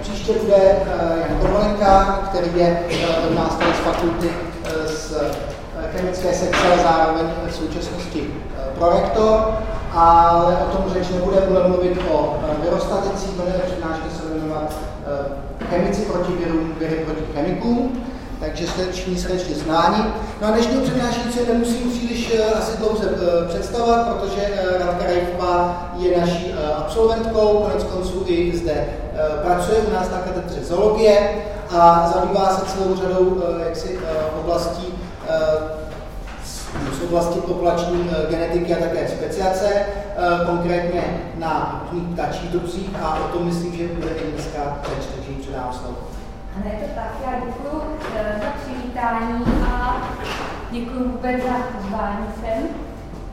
Příště bude Jan Komolenka, který je od nás tady z fakulty z chemické sekce, zároveň v současnosti prorektor, ale o tom řeč nebude, bude mluvit o virostaticích, bude přednáška se jmenovat chemici proti virům, viry proti chemikům takže všichni srdečně znáni. No a dnešního přednášející nemusím příliš uh, asi dlouze uh, představovat, protože uh, Radka Rejfová je naší absolventkou, konec konců i zde pracuje u nás na katedře zoologie a zabývá se celou řadou jaksi, oblastí z oblasti populační genetiky a také speciace, konkrétně na ptačích druzích a o tom myslím, že bude i dneska řeč, takže předám slovo. Ano, je to tak. Já děkuji eh, za přivítání a děkuji vůbec za pozvání sem.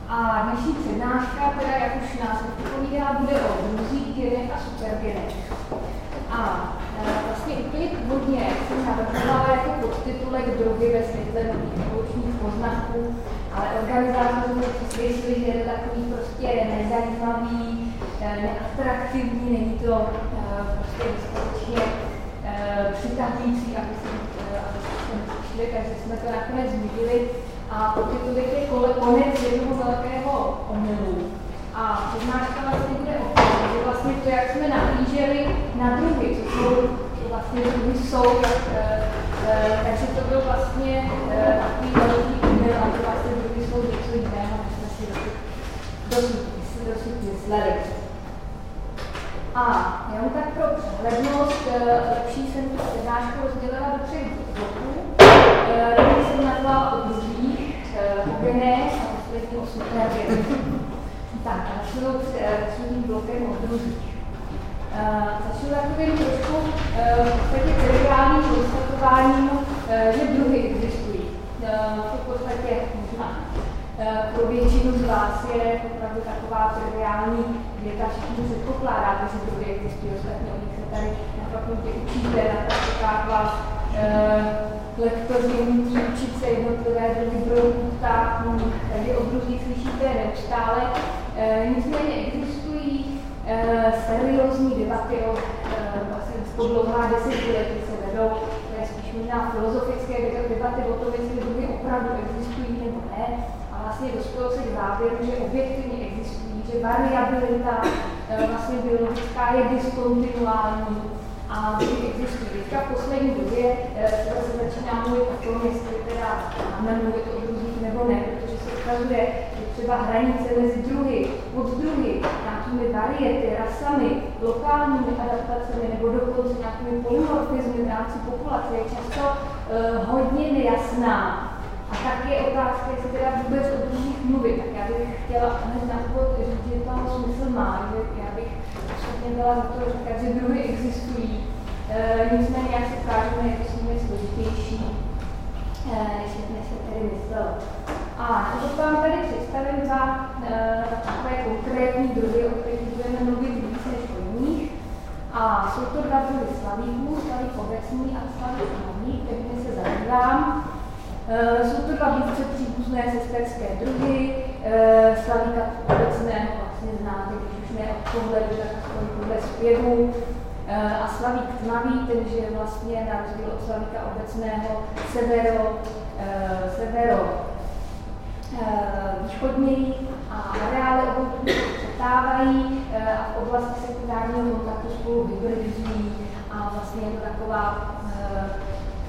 A dnešní přednáška, teda jak už nás povídá, bude o druzích, genech a supergenech. A e, vlastně úplně původně jsem navrhovala jako podtitulek drogy ve světle nových poznatků, ale organizátoři mě přesvědčili, že je to takový prostě nezajímavý, e, neatraktivní, není to prostě dostatečně Eh, přitahující, aby eh, se přišli, takže jsme to nakonec zmínili. A to je konec jednoho velkého omylu. A přednáška vlastně bude o tom, že vlastně to, jak jsme nahlíželi na druhy, co jsou, co vlastně druhy jsou, jak, e, takže to byl vlastně e, takový velký omyl a to vlastně druhy jsou něco jiného, než jsme si dosud, dosud, dosud mysleli. A jenom tak pro přehlednost, eh, lepší jsem tu přednášku rozdělila do třech bloků. První eh, jsem nazvala o druzích, o genech a poslední o supergenech. Tak, a začnu třetím blokem o druzích. Začnu takovým trošku v podstatě triviálním konstatováním, že druhy existují. V podstatě Eh, pro většinu z vás je opravdu taková triviální věta, všichni předpokládáte, že druhy existují, ostatně o nich se tady na fakultě učíte, na praktikách vás eh, lektoři nutí učit se jednotlivé druhy ptáků, takže o druzích slyšíte neustále. Eh, nicméně existují eh, seriózní debaty o eh, vlastně po dlouhá desetiletí se vedou, to spíš možná filozofické debaty o tom, jestli druhy opravdu existují vlastně dospělo se k závěru, že objektivně existují, že variabilita eh, vlastně biologická je diskontinuální a že existují. Teďka v poslední době eh, se začíná mluvit o tom, jestli teda máme mluvit o druzích nebo ne, protože se ukazuje, že třeba hranice mezi druhy, druhy, nějakými variety, rasami, lokálními adaptacemi nebo dokonce nějakými polymorfizmy v rámci populace je často uh, hodně nejasná tak je otázka, jestli teda vůbec o druhých mluvit. Tak já bych chtěla hned na úvod říct, že to smysl má, že já bych osobně byla za to říkat, že druhy existují. E, nicméně, jak se ukážeme, je to s nimi složitější, e, než, než se tedy myslelo. A to vám tady představím za e, takové konkrétní druhy, o kterých budeme mluvit víc než o jiných. A jsou to dva druhy slavíků, slavík obecný a slavík hlavní, kterými se zabývám. Uh, jsou to dva blízce příbuzné sesterské druhy, uh, slavíka obecného vlastně znáte, když už ne od pohledu, tak aspoň podle zpěvu. Uh, a slavík tmavý, ten je vlastně na rozdíl od slavíka obecného severo, severo východněji a areály obou přetávají a v oblasti sekundárního kontaktu spolu hybridizují a vlastně je to taková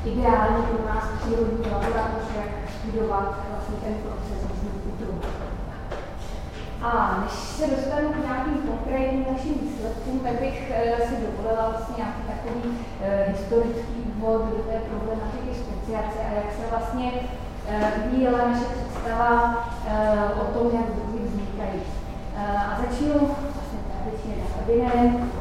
ideální pro nás přírodní laboratoř, jak studovat vlastně ten proces vzniku druhu. A než se dostanu k nějakým konkrétním našim výsledkům, tak bych eh, si dovolila vlastně nějaký takový uh, historický úvod do té problematiky speciace a jak se vlastně uh, vyvíjela naše představa o tom, jak druhy vznikají. A začnu vlastně tradičně Darwinem.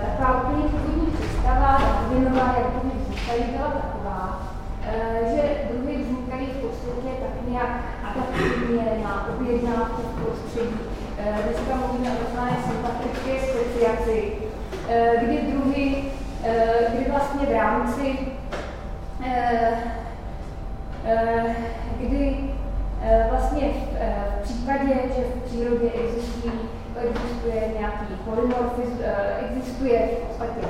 Taková úplně původní představa Darwinová, jak druhy tady byla taková, eh, že druhy vznikají v podstatě tak nějak adaptivně na objednávku v prostředí. Eh, dneska mluvíme o tzv. sympatické speciaci, eh, kdy druhy, kdy vlastně v rámci, kdy vlastně v případě, že v přírodě existují, existuje nějaký polymorfism, existuje v podstatě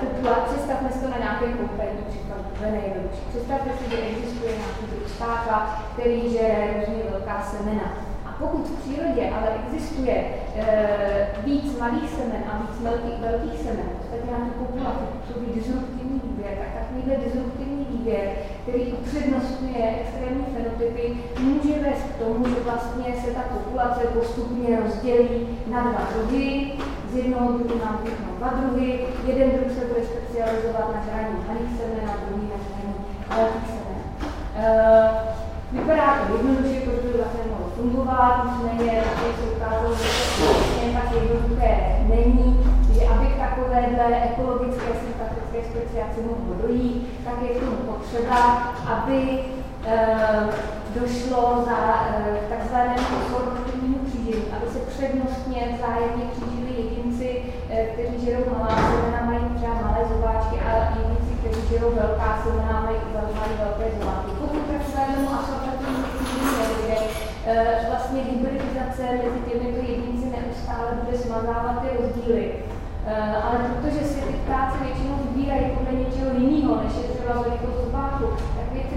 populace, představme si to na nějakém konkrétní příkladu, to je nejjednodušší. Představte si, že existuje nějaký druh stáka, který žere různě velká semena pokud v přírodě ale existuje e, víc malých semen a víc velkých, velkých semen, tak na tu populaci působí disruptivní výběr, tak takovýhle disruptivní výběr, který upřednostňuje extrémní fenotypy, může vést k tomu, že vlastně se ta populace postupně rozdělí na dva druhy, jednoho druhu nám vzniknou dva druhy, jeden druh se bude specializovat na žraní malých semen a druhý na žraní velkých semen. E, Vypadá to jednoduše, protože to vlastně mohlo fungovat, nicméně také se ukázalo, že to vlastně tak jednoduché není, že aby k takovéhle ekologické sympatické speciaci mohlo dojít, tak je k tomu potřeba, aby e, došlo za e, takzvanému sortivnímu křížení, aby se přednostně vzájemně e, kteří žerou malá semena, mají třeba malé zobáčky a jedinci, kteří žerou velká semena, mají, mají velké zobáčky. Pokud takovému asortativnímu křížení nedojde, vlastně hybridizace mezi těmito jedinci neustále bude smazávat ty rozdíly. Ale protože si ty ptáci většinou vybírají podle něčeho jiného, než je třeba velikost zobáku, tak věci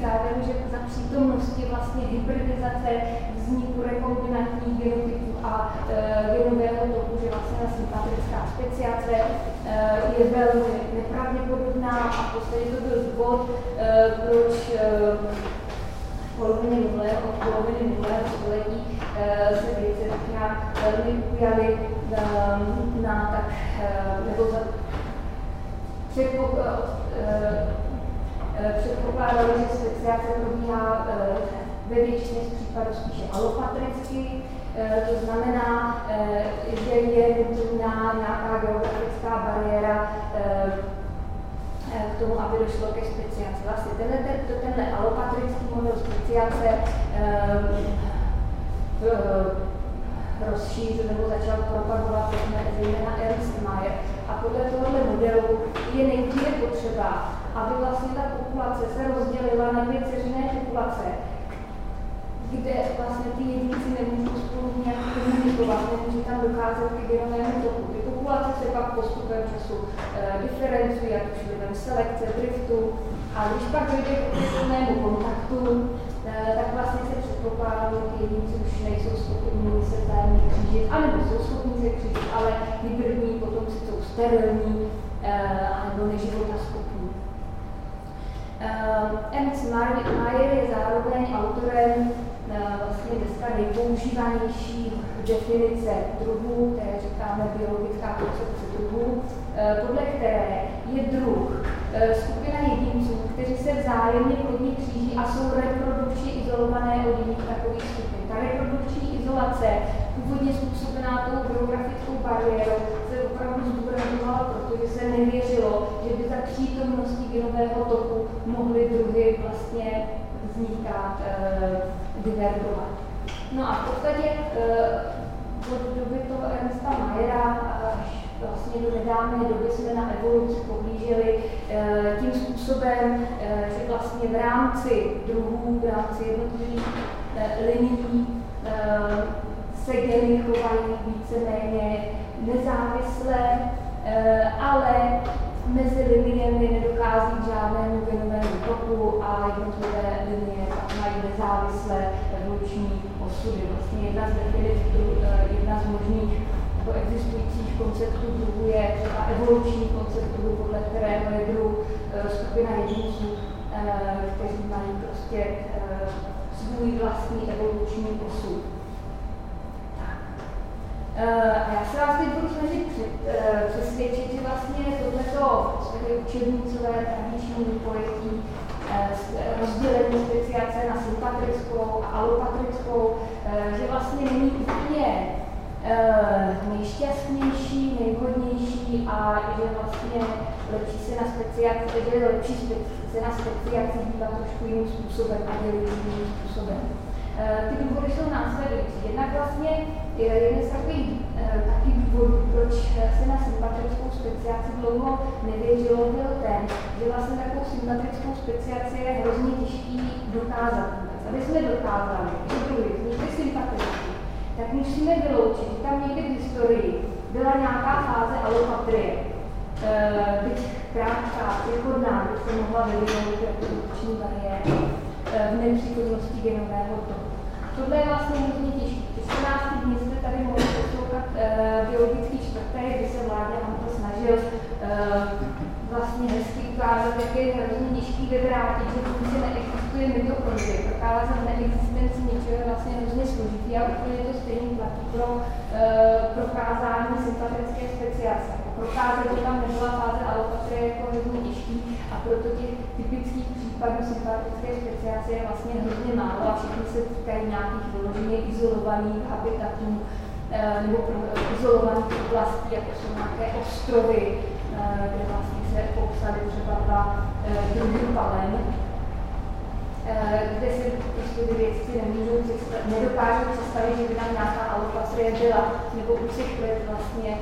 závěru, že za přítomnosti vlastně hybridizace vzniku rekombinantních genotypů a e, genového toku, že vlastně ta sympatická speciace e, je velmi nepravděpodobná a v to byl důvod, e, proč e, polovině minulého, poloviny minulého století e, se věci nějak velmi ujaly e, na tak, e, nebo za předpokládali, že speciace probíhá ve většině případů spíše alopatricky, to znamená, že je nutná nějaká geografická bariéra k tomu, aby došlo ke speciaci. Vlastně tenhle, ten, tenhle alopatrický model speciace rozšířil nebo začal propagovat zejména Ernst Mayer. A podle tohoto modelu je nejdříve potřeba, aby vlastně ta populace se rozdělila na dvě ceřiné populace, kde vlastně ty jedinci nemůžou spolu nějak komunikovat, nemůže tam docházet k genovému toku. Ty populace se pak postupem času e, diferencují, ať už vlivem selekce, driftu, a když pak dojde k opětovnému kontaktu, e, tak vlastně se předpokládá, že ty jedinci už nejsou schopni se vzájemně křížit, anebo jsou schopni se křížit, ale hybridní potom si jsou sterilní, e, anebo neživotaschopní. Ernst Mayer je zároveň autorem vlastně dneska nejpoužívanější definice druhů, které říkáme biologická koncepce druhů, eh, podle které je druh eh, skupina jedinců, kteří se vzájemně plodně kříží a jsou reprodukčně izolované od jiných takových skupin. Ta reprodukční izolace, původně způsobená tou geografickou bariérou, se opravdu zdůrazňovala, protože se nevěřilo, přítomnosti genového toku mohly druhy vlastně vznikat, e, divergovat. No a v podstatě e, od doby toho Ernsta Mayera až vlastně do nedávné doby jsme na evoluci pohlíželi e, tím způsobem, e, že vlastně v rámci druhů, v rámci jednotlivých e, linií e, se geny chovají víceméně nezávisle, ale mezi liniemi nedochází k žádnému genovému toku a jednotlivé linie mají nezávislé evoluční osudy. Vlastně jedna z definic, eh, jedna z možných nebo existujících konceptů druhu je třeba evoluční koncept druhu, podle kterého je druh eh, skupina jedinců, eh, kteří mají prostě svůj vlastní evoluční osud. Uh, já se vás teď budu snažit uh, přesvědčit, že vlastně tohleto učebnicové tradiční pojetí uh, rozdělení speciace na sympatrickou a alopatrickou, že vlastně není úplně nejšťastnější, nejvhodnější a že vlastně lepší se na speciaci, že lepší se na speciaci dívat trošku jiným způsobem a dělit jiným způsobem. Eh, ty důvody jsou následující. Jednak vlastně jeden z takových eh, taky důvodů, proč se na sympatrickou speciaci dlouho nevěřilo, byl ten, že vlastně takovou sympatrickou speciaci je hrozně těžký dokázat. Aby jsme dokázali, že druhy vznikly sympatricky, tak musíme vyloučit, že tam někdy v historii byla nějaká fáze alopatrie. byť krátká, přechodná, by se mohla vyvinout reprodukční bariéra v nepřítomnosti genového toku. Tohle je vlastně hrozně těžké. Ty 14 dní tady mohli poslouchat biologický čtvrtek, kdy se vládě to snažil vlastně hezky ukázat, jak je hrozně těžký vyvrátit, že funkce neexistuje mitochondrie. Prokázat neexistenci něčeho je vlastně hrozně složitý a úplně to stejně platí pro e, prokázání sympatické speciace. Prokázat, že tam nebyla fáze alopatrie jako hrozně těžký a proto těch typických případů sympatické speciace je vlastně hrozně málo a všichni se týkají nějakých vyloženě izolovaných habitatů nebo izolovaných oblastí, jako jsou nějaké ostrovy, e, kde vlastně se popsali třeba dva druhy palen, kde si prostě ty věci nemůžou představit, nedokážou představit, že by tam nějaká alopatrie byla, nebo u těch let vlastně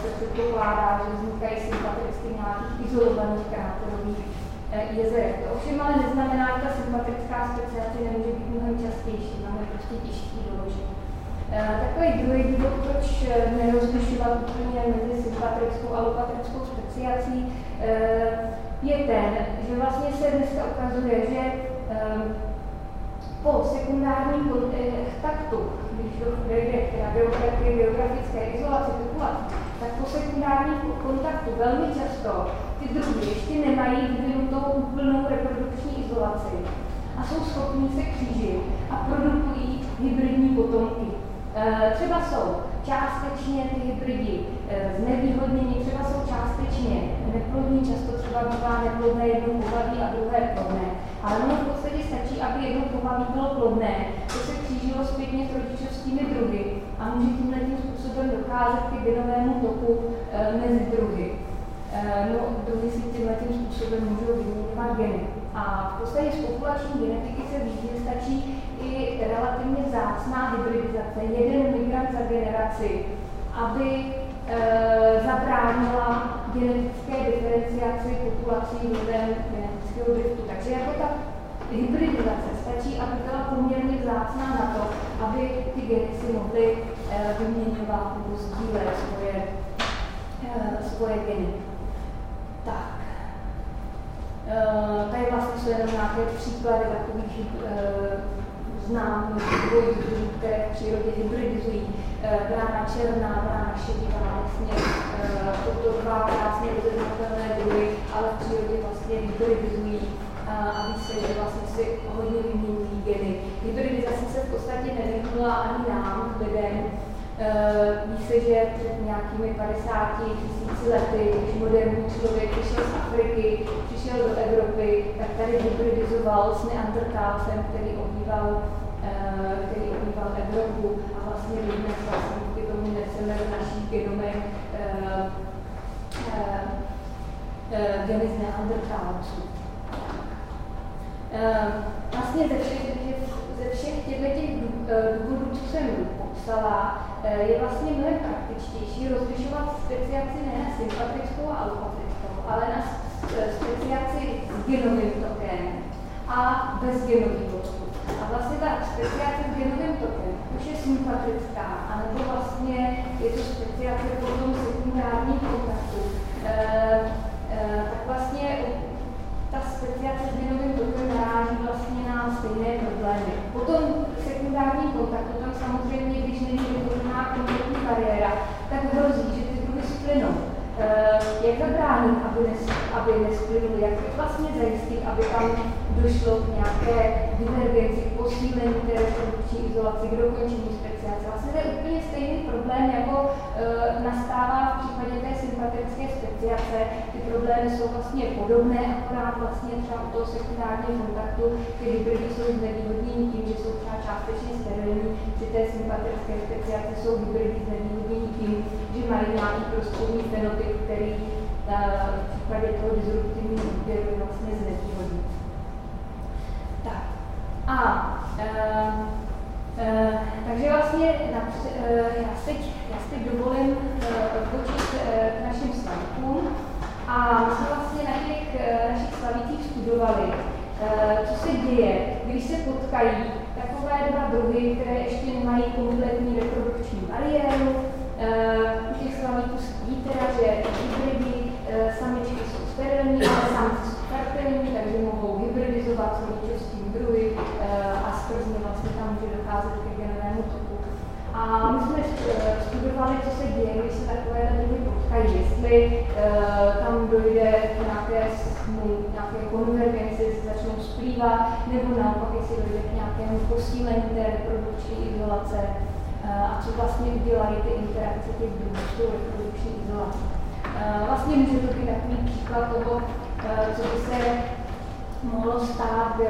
se předpokládá, že vznikají sympatricky nějakých izolovaných kráterových jezerech. To ovšem ale neznamená, že ta sympatrická speciace nemůže být mnohem častější, máme prostě doložení. Takový druhý důvod, proč nerozlišovat úplně mezi sympatrickou a alopatrickou speciací, je ten, že vlastně se dneska ukazuje, že po sekundárním kontaktu, když dojde k geografické izolaci populace, tak po sekundárním kontaktu velmi často ty druhy ještě nemají vyvinutou úplnou reprodukční izolaci a jsou schopní se křížit a produkují hybridní potomky. E, třeba jsou částečně ty hybridi e, znevýhodnění, třeba jsou částečně neplodní, často třeba bývá neplodné jedno pohlaví a druhé plodné. Ale ono v podstatě stačí, aby jedno pohlaví bylo plodné, to se křížilo zpětně s rodičovskými druhy a může tímhle tím způsobem docházet k genovému toku e, mezi druhy. No, druhy si tímhle tím způsobem můžou vyměňovat geny. A v podstatě z populační genetiky se ví, že stačí i relativně vzácná hybridizace, jeden migrant za generaci, aby e, zabránila genetické diferenciaci populací lidem genetického driftu. Takže jako ta hybridizace stačí, aby byla poměrně vzácná na to, aby ty geny si mohly e, vyměňovat nebo sdílet svoje, e, svoje geny. Tak. Uh, tady vlastně jsou jenom nějaké příklady takových uh, známých dvojích druhů, které v přírodě hybridizují. Uh, brána černá, brána šedivá, vlastně toto dva krásně rozeznatelné druhy, ale v přírodě vlastně hybridizují a ví se, že vlastně si hodně vyměňují geny. Hybridizace se v podstatě nevyhnula ani nám, lidem, Eh, ví se, že před nějakými 50 tisíci lety, když moderní člověk přišel z Afriky, přišel do Evropy, tak tady hybridizoval s neandertálcem, který obýval, eh, který obýval Evropu a vlastně dnes vlastně díky tomu neseme v našich genomech geny z neandertálců. Vlastně ze všech, ze všech těchto důvodů, co jsem popsala, Eh, je vlastně mnohem praktičtější rozlišovat speciaci ne na sympatrickou a alopatrickou, ale na eh, speciaci s genovým tokem a bez genového toku. A vlastně ta speciace s genovým tokem už je sympatrická, anebo vlastně je to speciace po tom sekundárním kontaktu. E, e, tak vlastně ta speciace s genovým tokem naráží vlastně na stejné problémy. Po tom sekundárním kontaktu tam samozřejmě, když není vytvořená kompletní bariéra, tak hrozí, že ty druhy splynou. Uh, jak zabránit, aby, nes, aby nesplynuli, jak vlastně zajistit, aby tam došlo k nějaké divergenci, posílení té reprodukční izolace, k dokončení speciace. Vlastně to je úplně stejný problém, jako uh, nastává v případě té sympatické speciace. Ty problémy jsou vlastně podobné, akorát vlastně třeba u toho sekundárního kontaktu ty hybridy jsou znevýhodnění tím, že jsou třeba částečně sterilní, při té sympatické speciace jsou hybridy znevýhodnění tím, že mají nějaký prostřední fenotyp, který uh, v případě toho disruptivního výběru vlastně znevýhodní. Tak. A uh, uh, takže vlastně uh, já, si teď, já si dovolím uh, odbočit k našim slavíkům. A my jsme vlastně na těch našich slavících studovali, co se děje, když se potkají takové dva druhy, které ještě nemají kompletní reprodukční bariéru, U těch slamíků se ví teda, že hybridy samičky jsou sterilní, ale samci jsou fertilní, takže mohou hybridizovat s rodičovským druhy a skrz vlastně tam může docházet ke genovému toku. A my jsme studovali, co se děje, když se takové druhy potkají, jestli uh, tam dojde k nějaké, nějaké konvergenci, začnou splývat, nebo naopak, jestli dojde k nějakému posílení té reprodukční izolace uh, a co vlastně udělají ty interakce těch druhů s tou reprodukční izolací. Vlastně může to být takový příklad toho, co by se mohlo stát uh,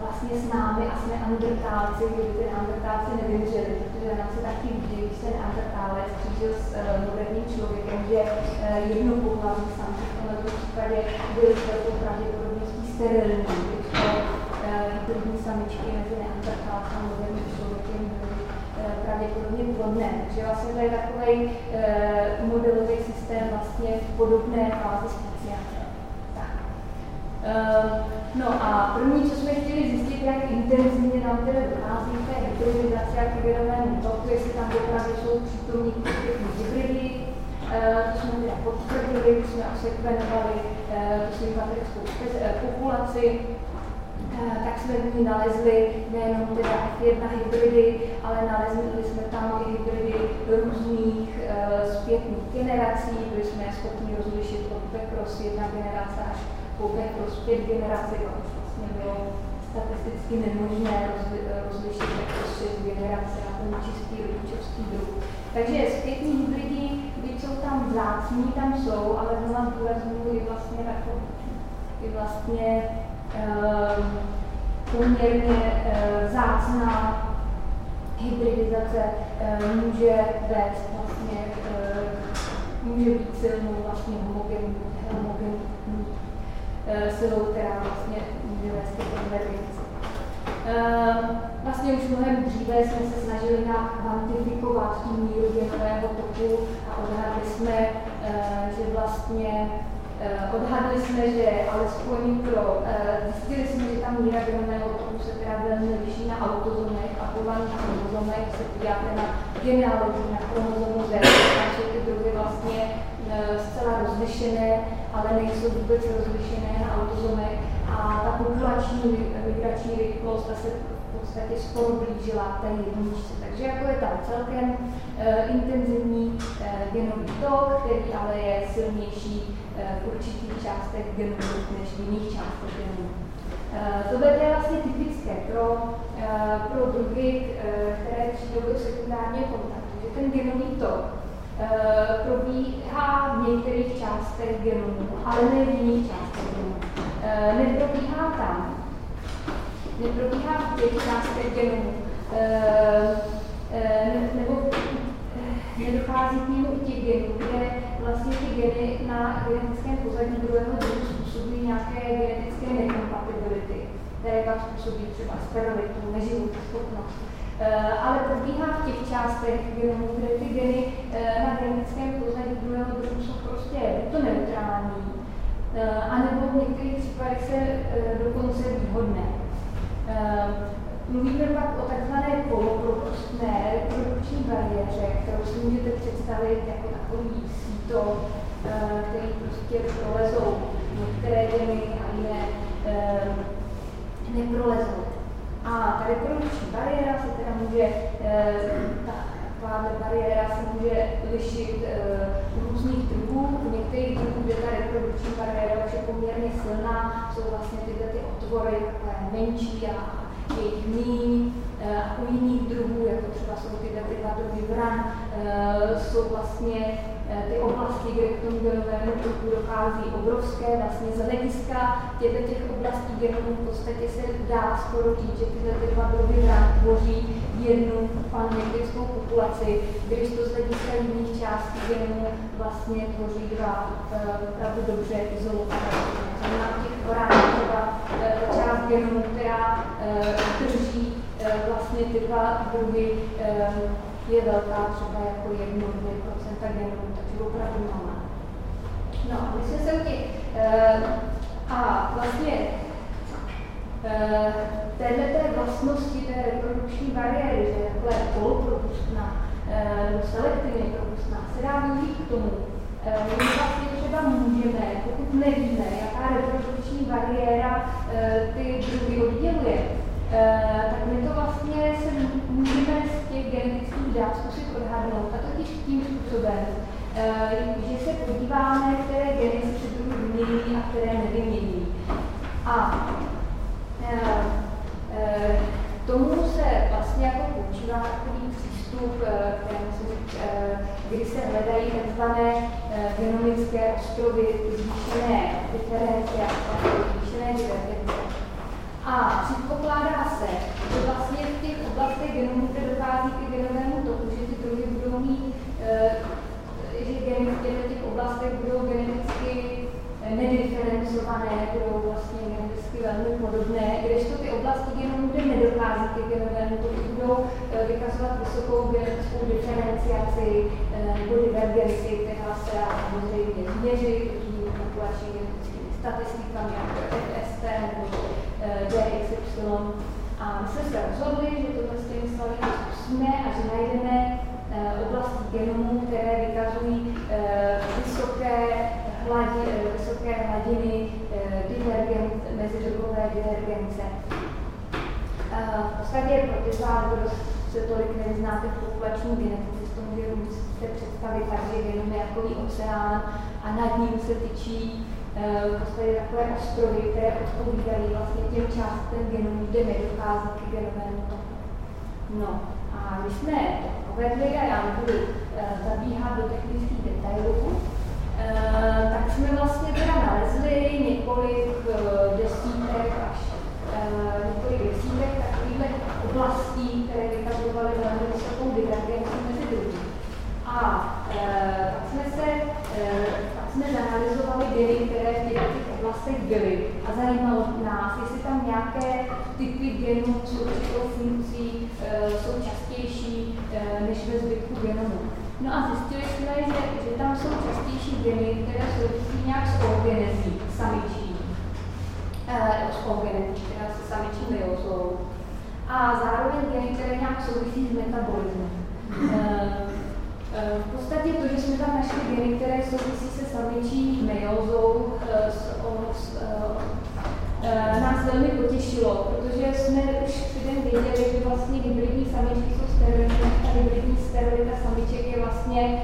vlastně s námi a s neandertálci, kdyby ty neandertálci nevymřeli, protože nám se taky vždy, když se neandertálec křížil s uh, moderním člověkem, že uh, jednopohlavní samci v tomto případě byly s velkou pravděpodobností sterilní, když to hybridní samičky mezi neandertálci a moderním člověkem byly pravděpodobně plodné. Takže vlastně to je takový modelový systém vlastně v podobné fázi no a první, co jsme chtěli zjistit, jak intenzivně nám tedy dochází k té hybridizaci a k hybridovému toku, jestli tam opravdu jsou přítomní všechny hybridy, to jsme teda potvrdili, jsme osekvenovali uh, tu sympatrickou populaci, tak jsme v ní nalezli nejenom teda F1 hybridy, ale nalezli jsme tam i hybridy různých zpětných generací, byli jsme schopni rozlišit od Becross jedna generace až koupě pro zpět generaci, to už vlastně bylo statisticky nemožné rozli, rozlišit si generace a ten čistý rodičovský druh. Takže zpětní hybridy, byť jsou tam vzácní, tam jsou, ale znova zdůraznuju i vlastně jako i vlastně um, poměrně uh, vzácná hybridizace uh, může vést vlastně, uh, může být silnou vlastně homogenní homogen, Eh, silou, která vlastně může vést k konvergenci. Eh, vlastně už mnohem dříve jsme se snažili na kvantifikovat tu míru genového toku a odhadli jsme, eh, že vlastně odhadli jsme, že alespoň pro, zjistili jsme, že ta míra genového toku se teda velmi liší na autozomech a na chromozomech se podíváte na genealogii, na chromozomu Z, jsou ty druhy vlastně zcela rozlišené ale nejsou vůbec rozlišené na autozomech a ta populační migrační rychlost se v podstatě skoro blížila té jedničce. Takže jako je tam celkem uh, intenzivní uh, genový tok, který ale je silnější uh, v určitých částech genů než v jiných částech genů. To je vlastně typické pro, pro druhy, uh, které přijdou do sekundárního kontaktu, že ten genový tok probíhá v některých částech genomu, ale ne v jiných částech genomu. Eh, neprobíhá tam, neprobíhá v těch částech genomu, eh, nebo nedochází k němu těch genů, kde vlastně ty geny na genetickém pozadí druhého druhu způsobují nějaké genetické nekompatibility, které pak způsobí třeba sterilitu, neživotoschopnost Eh, ale probíhá v těch částech genomu, kde ty geny eh, na genetickém pozadí druhého druhu jsou prostě to neutrální, eh, anebo v některých případech se dokonce výhodné. Mluvíme pak o takzvané polopropustné reprodukční bariéře, kterou si můžete představit jako takový síto, který prostě prolezou některé geny a jiné neprolezou. A ta reprodukční bariéra se teda může, eh, ta taková bariéra se může lišit u eh, různých druhů. U některých druhů, kde ta reprodukční bariéra už je poměrně silná, jsou vlastně tyhle ty otvory menší a jejich míň. Eh, a u jiných druhů, jako třeba jsou ty dva druhy vran, jsou vlastně Eh, ty oblasti, kde k tomu genovému toku dochází obrovské, vlastně z hlediska těchto těch oblastí genomů v podstatě se dá skoro říct, že tyhle ty dva druhy vrát tvoří jednu pangenetickou populaci, když to z hlediska jiných částí genomu vlastně tvoří dva opravdu dobře izolované. Znamená těch vrát třeba část genomu, která drží vlastně ty dva druhy uh, je velká třeba jako 1-2% genomu, takže opravdu malá. No a my jsme se těch, uh, a vlastně téhle té vlastnosti té reprodukční bariéry, že jako je polopropustná, nebo selektivně propustná, se dá využít k tomu, my vlastně třeba můžeme, pokud nevíme, jaká reprodukční bariéra ty druhy odděluje, tak my to vlastně se můžeme z těch genetických dát zkusit odhadnout, a totiž tím způsobem, že se podíváme, které geny se druhy vymění a které nevymění. A tomu se vlastně jako používá takový přístup, eh, kdy se hledají tzv. Eh, genomické ostrovy zvýšené diferenciace, zvýšené divergence. A předpokládá se, že vlastně v těch oblastech genomu, kde dochází k genovému toku, že ty druhy budou mít, eh, že geny v těch oblastech budou geneticky nediferencované, budou vlastně geneticky velmi podobné, kdežto ty oblasti genomu, kde nedochází ke genovému, to budou eh, vykazovat vysokou genetickou diferenciaci eh, nebo divergenci, která se dá samozřejmě změřit různými populační genetickými statistikami, jako FST nebo eh, DXY. A my jsme se rozhodli, že tohle svaly zkusíme a že najdeme oblasti genomu, které vykazují vysoké eh, vysoké hladiny eh, divergence, mezidrogové divergence. Eh, v podstatě pro ty z vás, kdo se tolik nevyznáte v populační genetice, toho musíte představit tak, že genom je jako oceán a nad ním se tyčí v podstatě takové ostrovy, které odpovídají vlastně těm částem genomu, kde nedochází k genovému toku. No a když jsme to provedli, a já nebudu zabíhat do technických detailů, Eh, tak jsme vlastně teda nalezli několik desítek až několik desítek takových oblastí, které vykazovaly velmi vysokou divergenci mezi druhy. A tak jsme se jsme zanalizovali geny, které v těch, oblastech byly a zajímalo nás, jestli tam nějaké typy genů s určitou funkcí jsou častější než ve zbytku genomu. No a zjistili jsme, že, že tam jsou častější geny, které souvisí nějak s oogenezí samičí, eh, s oogenezí, která se samičí myozou. A zároveň geny, které nějak souvisí s metabolismem. Eh, eh, v podstatě to, že jsme tam geny, které souvisí se samičí meiozou, eh, s, eh, nás velmi potěšilo, protože jsme už předem věděli, že vlastně hybridní samičky jsou sterilní a hybridní sterilita samiček je vlastně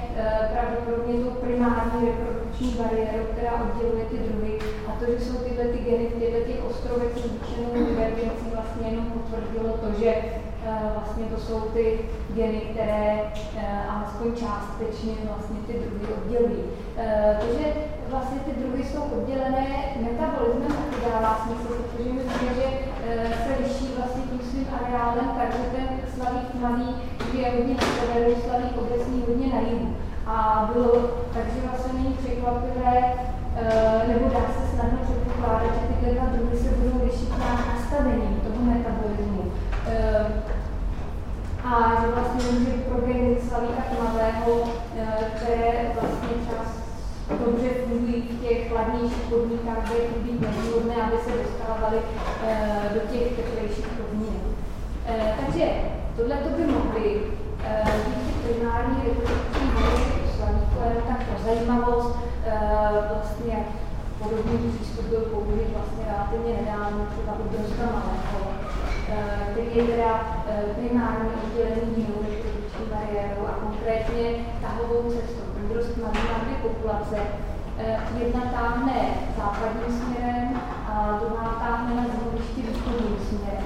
pravděpodobně tou primární reprodukční bariérou, která odděluje ty druhy. A to, že jsou tyhle ty geny v těchto těch ostrovech s vlastně jenom potvrdilo to, že vlastně to jsou ty geny, které uh, alespoň částečně vlastně ty druhy oddělují. To, že vlastně ty druhy jsou oddělené metabolismem, taky dává smysl, protože my víme, že se liší vlastně tím svým areálem, takže ten slavý tmavý je hodně na severu, slavý obecný hodně na jihu. A bylo, takže vlastně není překvapivé, nebo dá se snadno předpokládat, že tyhle dva druhy se budou lišit na nastavení toho metabolismu. A že vlastně může proběhnout slavíka tmavého, které vlastně čas dobře fungují v těch chladnějších podmínkách, kde je být nevýhodné, aby se dostávali eh, do těch teplejších podmínek. Eh, takže tohle to by mohly být primární reprodukční modely poslaníků, jenom tak pro zajímavost, eh, vlastně podobný přístup byl použit vlastně relativně nedávno, třeba u Drosta Malého, který je teda primární oddělení jinou reprodukční bariérou a konkrétně tahovou cestou dost mladá dvě populace. Eh, jedna táhne západním směrem a druhá táhne na zhodiště východním směrem.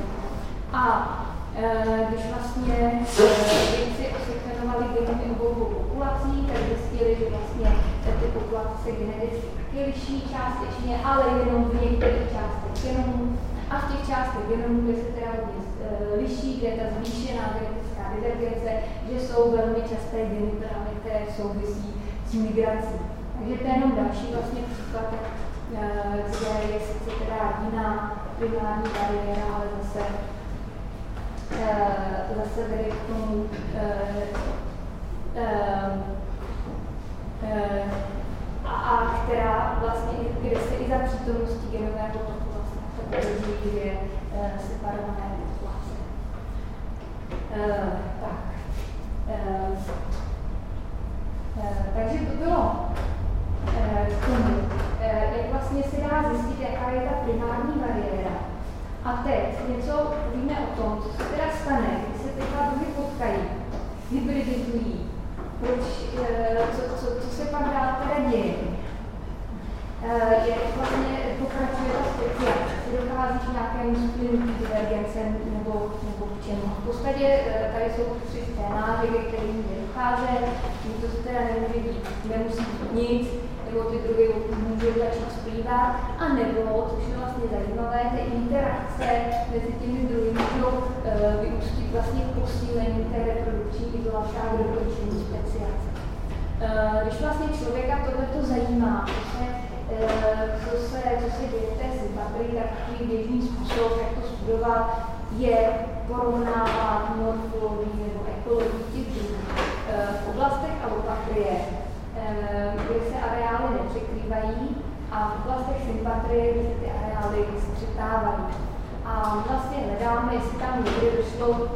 A eh, když vlastně eh, vědci osekvenovali genomy obou populací, tak zjistili, že vlastně ty populace se geneticky liší částečně, ale jenom v některých částech genomů. A v těch částech genomů, kde se teda hodně liší, kde je ta zvýšená genetická divergence, že jsou velmi časté geny právě, které souvisí s migrací. Takže to je jenom další vlastně příklad, eh, kde je sice teda jiná primární bariéra, ale zase, eh, zase vede k tomu eh, a, a která vlastně, kde se i za přítomností genového vlastně kategorizuje separované populace. tak. Takže to bylo k tomu, jak vlastně se dá zjistit, jaká je ta primární bariéra. A teď něco víme o tom, co se teda stane, když se ty dva druhy potkají, hybridizují, proč, co, co, co se pak dál teda děje. Je vlastně dochází k nějakému splynutí divergence nebo, nebo k čemu. V podstatě tady jsou tři scénáře, ke kterým dochází, to se teda nemůže být, nemusí být nic, nebo ty druhy můžou začít splývat, a nebo, což je vlastně zajímavé, ty interakce mezi těmi druhy můžou uh, vyústit vlastně posílení té reprodukční izolace a dokončení speciace. Uh, když vlastně člověka tohleto zajímá, co se, uh, co se, co se děje v té sympatrii, tak takový běžný způsob, jak to studovat, je porovnávat morfologii nebo ekologii těch druhů. V oblastech alopatrie Eh, kde se areály nepřekrývají a v oblastech sympatrie, kde se ty areály střetávají. A vlastně hledáme, jestli tam někdy došlo,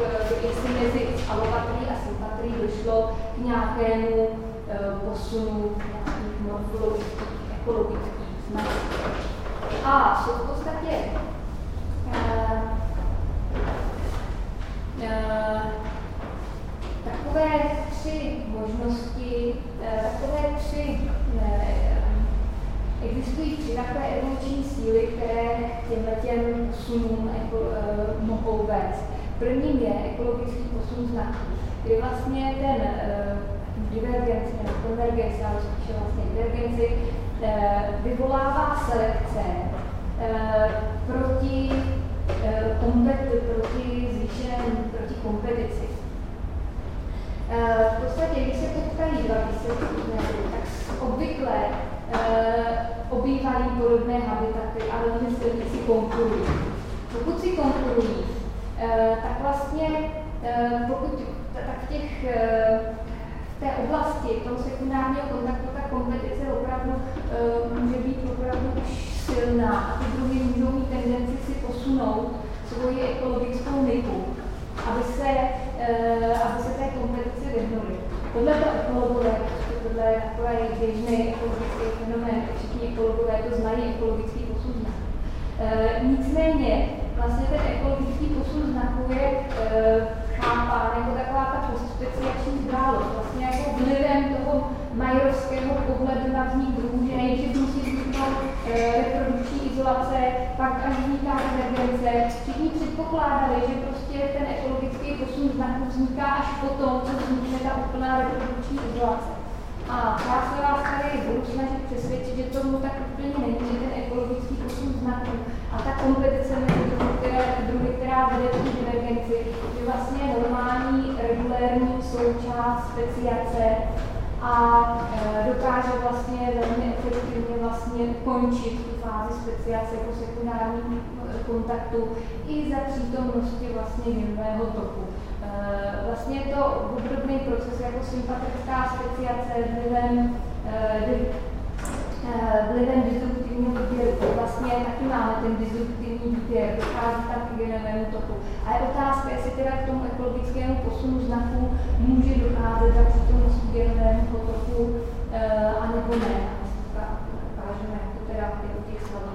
jestli mezi alopatrií a sympatrií došlo k nějakému eh, posunu nějakých morfologických, ekologických znaků. A jsou v podstatě uh, uh, takové tři možnosti, eh, takové tři, eh, existují tři takové evoluční síly, které těmhle těm posunům jako, mohou vést. Prvním je ekologický posun znaků, kdy vlastně ten divergenci nebo konvergenci, ale spíše vlastně divergenci, vyvolává selekce uh, proti, kompeti, proti zvýšenému, proti kompetici. Eh, v podstatě, když se potkají dva výsledky, tak obvykle eh, obývají podobné habitaty a velmi silně si konkurují. Pokud si konkurují, eh, tak vlastně, pokud tak v těch té oblasti, tom sekundárního kontaktu, ta kompetice opravdu může být opravdu už silná a ty druhy můžou mít tendenci si posunout svoji ekologickou niku, aby se Eh, aby se té kompetici vyhnuli. Tohle to ekologové, tohle je takový běžný ekologický fenomén, všichni ekologové to znají, ekologický posun. E, nicméně, vlastně ten ekologický posun znaku je e, chápán jako taková ta postspeciační zdálost, vlastně jako vlivem toho majerovského pohledu na vznik druhů, že nejdřív musí vzniknout e, reprodukční izolace, pak až vzniká divergence. Všichni předpokládali, že prostě ten ekologický posun znaku vzniká až potom, co vznikne ta úplná reprodukční izolace. A já se vás tady budu snažit přesvědčit, že tomu tak úplně není, že ten ekologický posun znaku a ta kompetice mezi druhy, které, druhy, která vede k divergenci, je vlastně normální, regulérní součást speciace a e, dokáže vlastně velmi efektivně vlastně končit tu fázi speciace jako sekundární kontaktu i za přítomnosti vlastně genového toku. E, vlastně je to obdobný proces jako sympatická speciace vlivem, vlivem disruptivního výběru. Vlastně taky máme ten disruptivní výběr, dochází tam k genovému toku. A je otázka, jestli teda k tomu ekologickému posunu znaku může docházet za přítomnosti genovému toku, a nebo ne. Ukážeme, jak to teda je u těch slavů.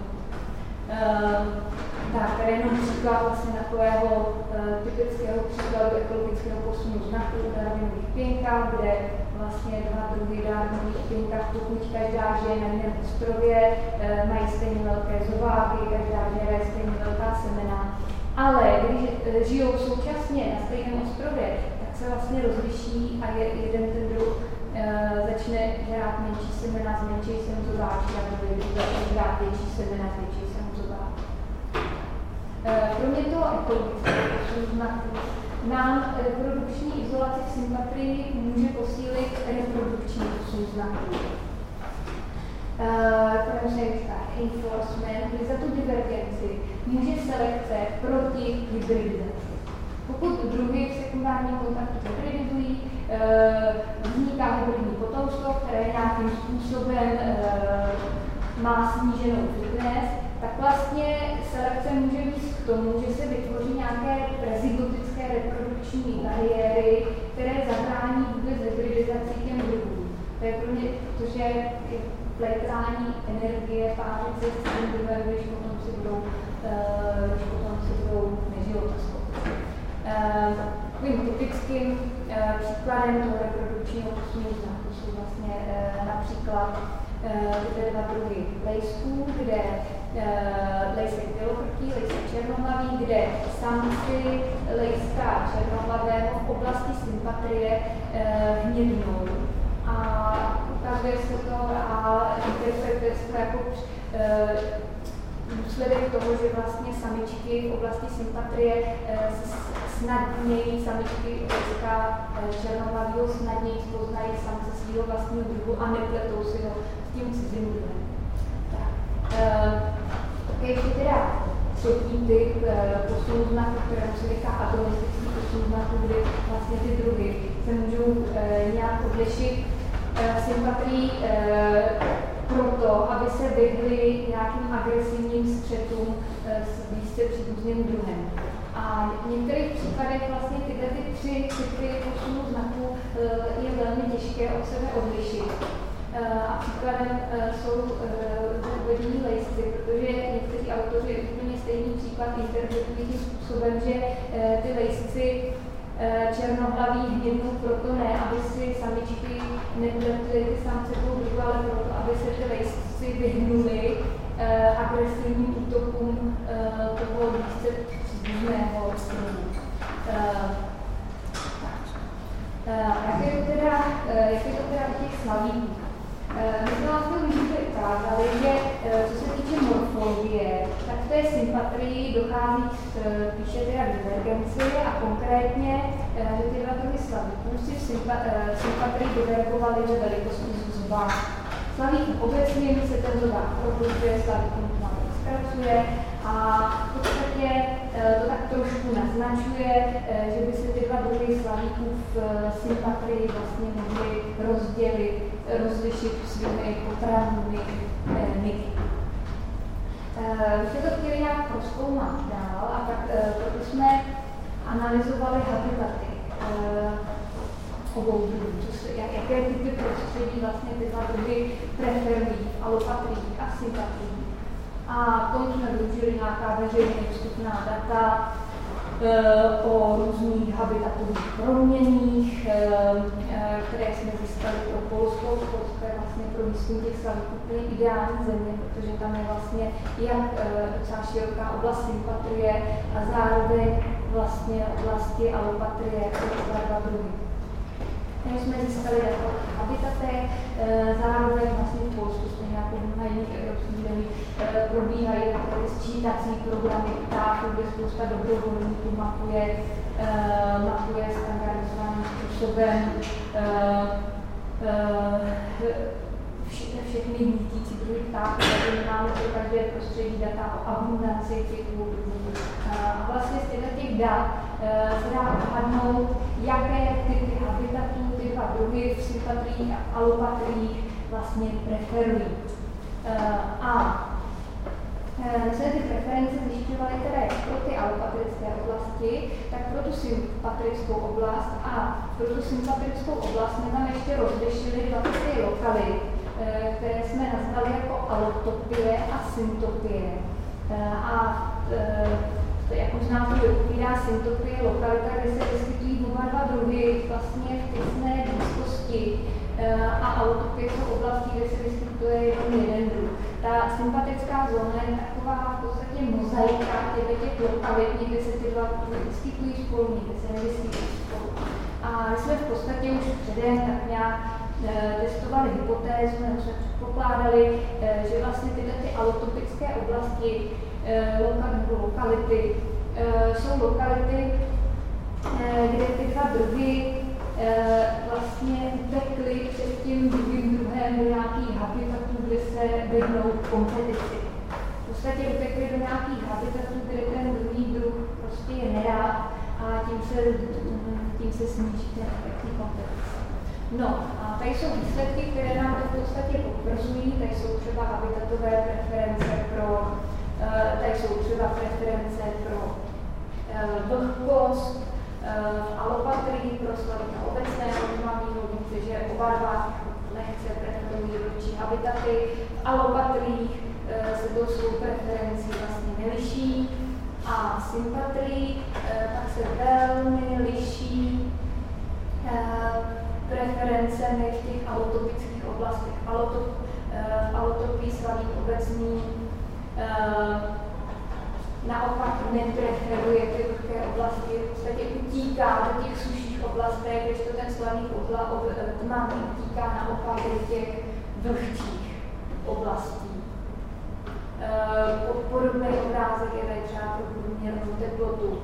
Tak, tady jenom příklad vlastně takového uh, typického příkladu ekologického posunu znaku u darwinových pěnkách, kde vlastně dva druhy darwinových pěnkách, pokud každá žije na jiném ostrově, uh, mají stejně velké zováky, každá žije stejně velká semena, ale když uh, žijou současně na stejném ostrově, tak se vlastně rozliší a je jeden ten druh uh, začne žrát menší semena z menší zobáčky a druhý začne žrát větší semena z větší Eh, kromě toho ekologického znaku nám reprodukční izolace v sympatrii může posílit reprodukční znaků. Se říká enforcement, kdy za tu divergenci může selekce proti hybridizaci. Pokud druhy v sekundárním kontaktu hybridizují, eh, vzniká hybridní potomstvo, které nějakým způsobem eh, má sníženou fitness, tak vlastně selekce může být k tomu, že se vytvoří nějaké prezigotické reprodukční bariéry, které zabrání vůbec hybridizaci těm druhům. To je pro mě, protože pletrání energie, pářit se s tím druhem, když potom si budou, uh, když potom si budou neživotaschopné. Uh, takovým typickým uh, příkladem toho reprodukčního posunu znaku jsou vlastně například uh, dva druhy lejsků, kde lejsek bělokrtý, lejsek černohlavý, kde samci lejska černohlavého v oblasti sympatrie hnědnou. A ukazuje se to a interpretuje se to jako uh, důsledek toho, že vlastně samičky v oblasti sympatrie snadněji samičky lidská černohlavého snadněji poznají samce svého vlastního druhu a nepletou si ho s tím cizím druhem. Tak. Uh, ještě teda třetí typ uh, posunu znaku, kterému se říká atomistický posun znaku, kdy vlastně ty druhy se můžou uh, nějak odlišit sympatrií uh, proto, aby se vyhly nějakým agresivním střetům s blízce příbuzným druhem. A v některých případech vlastně tyhle ty tři typy posunu znaků eh, je velmi těžké od sebe odlišit. Eh, a příkladem eh, jsou uvedení lejsty, protože někteří autoři úplně stejný příklad interpretují tím způsobem, že ty lejsci černohlaví hnědnou proto ne, aby si samičky nepletly ty samce druhu, ale proto, aby se ty lejsci vyhnuli agresivním útokům toho více jiného druhu. Jak je to teda, eh, jak je to teda těch slavíků? Eh, my jsme to už ukázali, že eh, co se týče morfologie, tak v té sympatrii dochází píše teda divergenci a konkrétně, že ty dva druhy slavíků si v sympatrii divergovali ve velikosti zubách. Slavík obecně se ten zubák prodlužuje, slavík zpracuje a v podstatě eh, to tak trošku naznačuje, eh, že by se ty dva druhy slavíků v eh, sympatrii vlastně mohly rozdělit, rozlišit svými potravnými myky. Se to chtěli nějak proskoumat dál, a tak proto jsme analyzovali habitaty obou druhů, jak, jaké typy prostředí vlastně ty dva druhy preferují, alopatriích a sympatiích a tomu jsme využili nějaká veřejně dostupná data e, o různých habitatových proměných, e, e, které jsme získali pro Polsko. Polsko je vlastně pro výzkum těch slavíků úplně ideální země, protože tam je vlastně jak docela široká oblast sympatrie a zároveň vlastně oblasti alopatrie pro dva druhy. Takže jsme získali jako habitatech, zároveň vlastně v Polsku stejně jako na jiných evropských zemích Eh, probíhají sčítací programy ptáků, kde spousta dobrovolníků mapuje, uh, mapuje standardizovaným způsobem uh, uh, vše, všechny lítící druhy ptáků, takže máme pro každé prostředí data o abundanci těch druhů. A vlastně z těchto těch dat se dá odhadnout, jaké typy habitatů ty dva druhy v sympatriích a alopatriích vlastně preferují. A Eh, se ty preference zjišťovaly tedy pro ty alopatrické oblasti, tak pro tu sympatrickou oblast a pro tu sympatrickou oblast jsme tam ještě rozlišili 20 lokalit, eh, které jsme nazvali jako alotopie a syntopie. Eh, a to, jak už nám to vypovídá, syntopie lokalita, kde se vyskytují oba dva druhy vlastně v těsné blízkosti a alotopie jsou oblasti, kde se vyskytuje jenom jeden druh ta sympatická zóna je taková v podstatě mozaika těch, lokalit, někdy se ty dva vyskytují spolu, někdy se nevyskytují spolu. A my jsme v podstatě už předem tak nějak testovali hypotézu, nebo jsme předpokládali, e, že vlastně tyhle ty alotopické oblasti, e, loka, nebo lokality, jsou lokality, kde ty dva druhy vlastně utekly před tím druhým druhem do nějakých habitatů, kde se vyhnou kompetici. V podstatě utekli do nějakých habitatů, kde ten druhý druh prostě je nerád a tím se, tím se sníží ten efektní kompetice. No a tady jsou výsledky, které nám to v podstatě potvrzují. Tady jsou třeba habitatové preference pro Tady jsou třeba preference pro vlhkost, alopatrii pro sladka obecného tmavého více, že oba dva lehce preferují vlhčí habitaty. V alopatriích se to svou preferencí vlastně neliší a sympatrii pak se velmi liší preferencemi v těch alotopických oblastech. Alotop, uh, alotopii slavík obecný uh, naopak nepreferuje ty vlhké oblasti, v podstatě utíká do těch suších oblastech, když to ten obla, ob, tmavý utíká naopak do těch vlhčích oblastí. Uh, podobný obrázek je tady třeba pro průměrnou teplotu.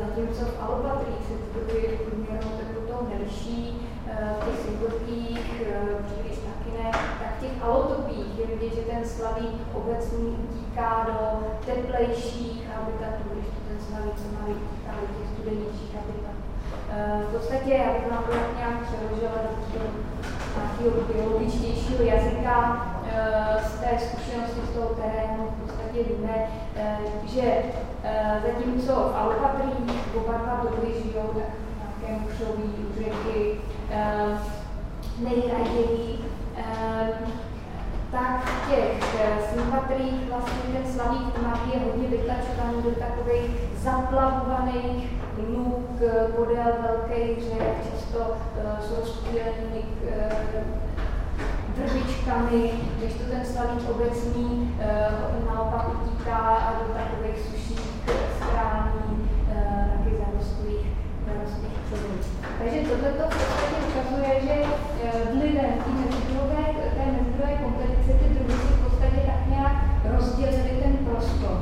Zatímco v alopatrii se ty průměrnou teplotou neliší, v těch sympatích příliš taky ne, tak v těch alotopích je vidět, že ten slavý obecný utíká do teplejších habitatů, když to ten slavý co má utíká do těch studenějších habitatů. V podstatě, já bych vám to nějak přeložila do nějakého biologičtějšího jazyka z té zkušenosti z toho terénu, v podstatě víme, že zatímco v alopatrii oba dva druhy žijou tak nějaké mušoví, řeky, Eh, nejraději, eh, tak v těch eh, sympatriích vlastně ten slavý tmavý je hodně vytlačovaný do takových zaplavovaných luk podél velkých řek, často s rozptýlenými vrbičkami, když to ten slavík obecný naopak utíká do takových suších strání, taky zarostlých, zarostlých. Takže tohle to v podstatě ukazuje, že vlivem té mezidrové, té mezidrové kompetice ty druhy si v podstatě tak nějak rozdělili ten prostor.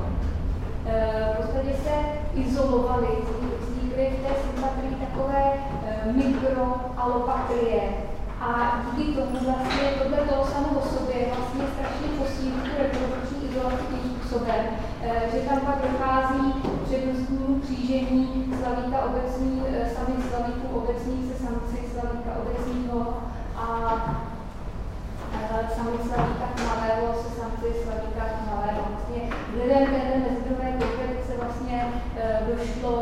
V podstatě se izolovali, vznikly v té sympatrii takové mikroalopatrie. A díky tomu vlastně tohle toho samo o sobě vlastně strašně posílí tu reprodukční izolaci tím způsobem, že tam pak dochází přednostnímu křížení slavíka obecní, sami slavíků obecných se samci slavíka obecního a sami slavíka tmavého se samci slavíka tmavého. Vlastně lidem této mezidové vlastně došlo,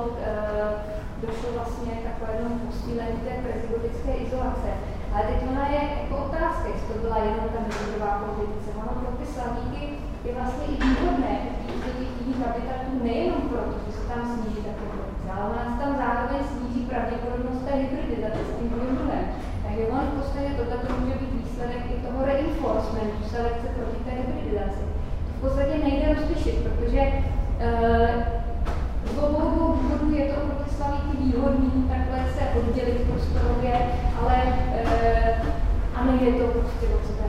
došlo vlastně takovému posílení té prezigotické izolace. Ale teď ona je jako otázka, jestli to byla jenom ta mezidová kompetice. Ono pro ty slavíky je vlastně i výhodné těch jiných habitatů nejenom proto, že se tam sníží ta produkce, ale ona se tam zároveň sníží pravděpodobnost té hybridizace s tím druhým. Takže on v podstatě tohle může být výsledek i toho reinforcementu, selekce proti té hybridizaci. To v podstatě nejde rozlišit, protože uh, z obou dvou důvodů je to pro ty slavíky výhodný takhle se oddělit prostorově, ale uh, a nejde to prostě od sebe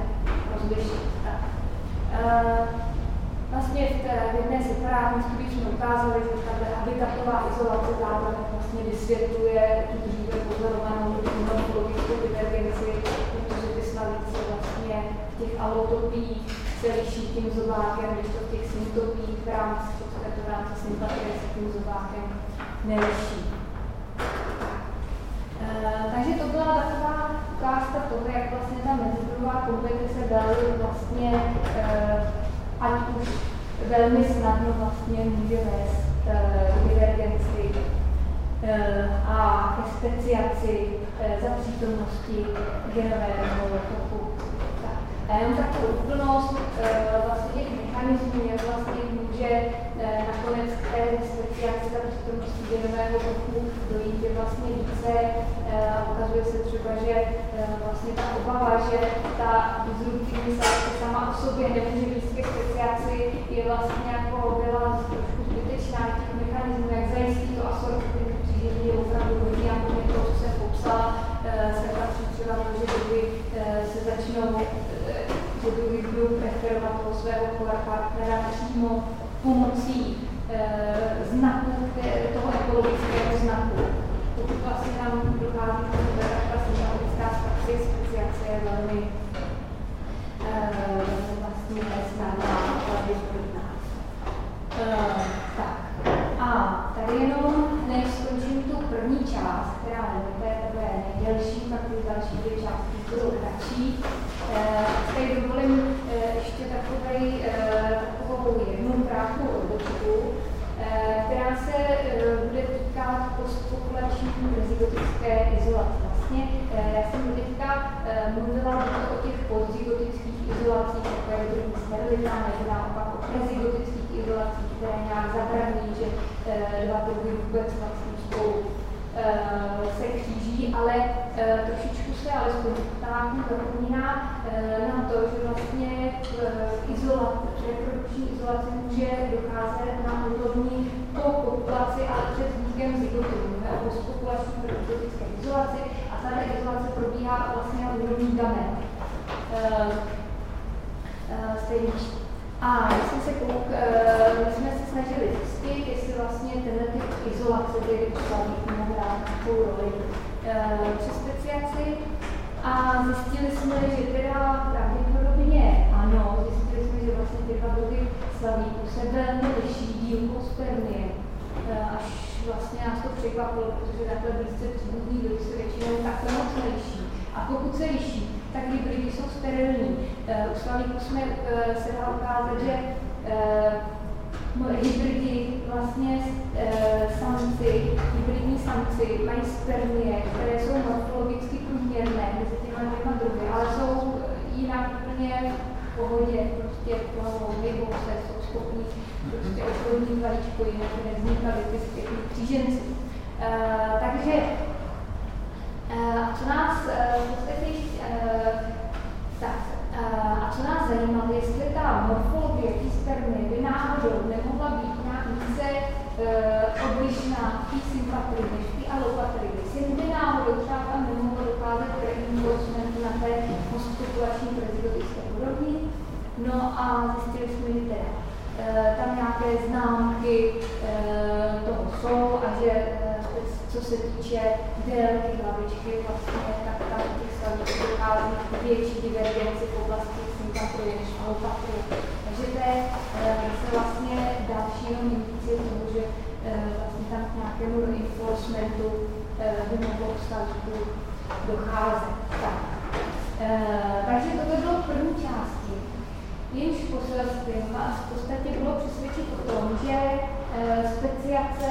rozlišit. Tak. Uh, Vlastně v, té, jedné separátní studii ukázali, že tato habitatová izolace zároveň vlastně vysvětluje tu dříve pozorovanou morfologickou divergenci, protože ty slavice vlastně v těch alotopích se liší tím zobákem, když to v těch syntopích v rámci, v rámci sympatie se tím zobákem neliší. E, takže to byla taková ukázka toho, jak vlastně ta mezidruhová kompetice velmi vlastně e, ať už velmi snadno vlastně může vést k divergenci eh, a ke speciaci eh, za přítomnosti genového toku. A jenom takovou úplnost eh, vlastně těch mechanismů, jak vlastně může nakonec k té speciaci za přítomnosti genového toku dojít je vlastně více. Ukazuje se třeba, že vlastně ta obava, že ta disruptivní selekce sama o sobě nemůže být ke speciaci, je vlastně jako byla trošku zbytečná těch mechanismů, jak zajistit to asorptivní příjemní je opravdu hodně podle toho, co jsem popsala, se patří třeba to, že doby se začnou, že druhy budou preferovat toho svého partnera přímo pomocí znaku, toho ekologického znaku. Pokud vlastně tam dochází k tomu, tak ta sympatická speciace je velmi vlastně nesnadná a pravděpodobná. Tak. A tady jenom, než skončím tu první část, která je takové nejdelší, pak ty další dvě části budou kratší. Tady dovolím ještě takový, eh, takovou jednu krátkou odbočku, eh, která se eh, bude týkat postpopulační mezigotické izolace. Vlastně já jsem teďka mluvila o těch podzigotických izolacích, jako je druhý sterilita, nebo naopak o mezigotických izolacích, které nějak zabraní, že dva druhy vůbec vlastně spolu se kříží, ale trošičku se alespoň ptáků zapomíná na to, že vlastně v izolaci, reprodukční izolaci může docházet na úrovni po populaci, ale před vznikem zygotu. Mluvíme o postpopulační reproduktické izolaci a ta izolace probíhá vlastně na úrovni gamet. Stejný a my jsme se, kouk, my jsme se snažili zjistit, jestli vlastně tenhle typ izolace, tedy slaví, mohl hrát takovou roli při speciaci. A zjistili jsme, že teda pravděpodobně ano, zjistili jsme, že vlastně ty dva druhy slavíku se velmi liší dílkou spermie. Až vlastně nás to překvapilo, protože takhle blízce příbuzní druhy se většinou takhle moc neliší. A pokud se liší, tak hybridy jsou sterilní. Eh, u slavíku jsme eh, se dá ukázat, že eh, hybridy vlastně samci, hybridní samci mají spermie, které jsou morfologicky průměrné mezi těma dvěma druhy, ale jsou jinak úplně v pohodě, prostě plavou, hybou se, jsou schopní prostě oplodnit vajíčko, jinak nevznikaly ty zpětní kříženci. Uh, takže a co nás v podstatě tak, a co nás zajímalo, jestli ta morfologie té spermy by náhodou nemohla být nějak více odlišná v té sympatrii než v té alopatrii. Jestli by náhodou třeba tam nemohlo docházet k reinforcementu na té postpopulační prezidotické úrovni. No a zjistili jsme, že teda tam nějaké známky toho jsou a že co se týče délky hlavičky, vlastně tak tam těch slavíček dochází větší divergenci v oblasti sympatrie než alopatrie. Takže to je se vlastně další jenom indicie toho, že vlastně tam k nějakému reinforcementu by mohlo u docházet. Tak. Takže to by bylo první části. Jejímž poselstvím vás v podstatě bylo přesvědčit o tom, že speciace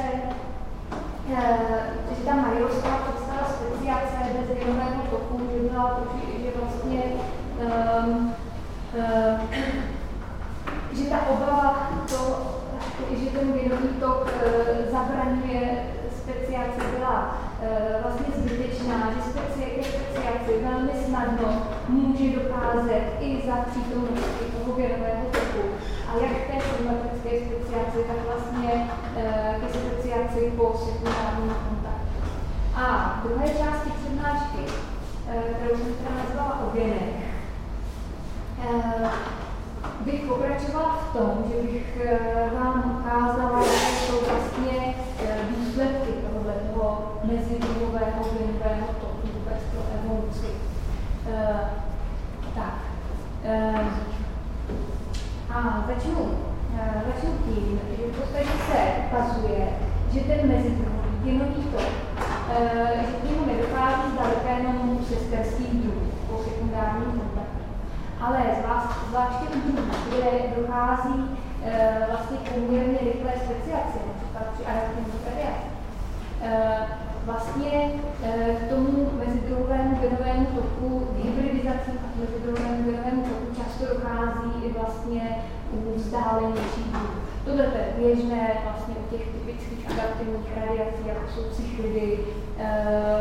že ta majorská představa speciace bez věnového toku, že byla že vlastně um, uh, že ta obava to, že ten věnový tok uh, zabraňuje speciaci byla uh, vlastně zbytečná, že speci- speciaci velmi snadno může docházet i za přítomnosti toho věnového toku a jak k té somatické speciaci, tak vlastně ke speciaci po sekundárním kontaktu. A v druhé části přednášky, e, kterou jsem teda nazvala o genech, e, bych pokračovala v tom, že bych vám ukázala, jaké jsou vlastně výsledky tohoto toho mezidruhového genového toku vůbec pro evoluci. Tak. A začnu, eh, začnu tím, že v podstatě se ukazuje, že ten mezidruhový tok, eh, že k němu nedochází zdaleka jenom u druhů po sekundárním kontaktu. Ale zvlášť, zvláště u druhů, kde dochází eh, vlastně poměrně rychlé speciaci, například při adaptivní radiaci, vlastně k tomu mezidruhovému genovému toku, hybridizaci a mezidruhovému genovému toku často dochází i vlastně u vzdálenějších druhů. Tohle je běžné vlastně u těch typických adaptivních radiací, jako jsou cychlidy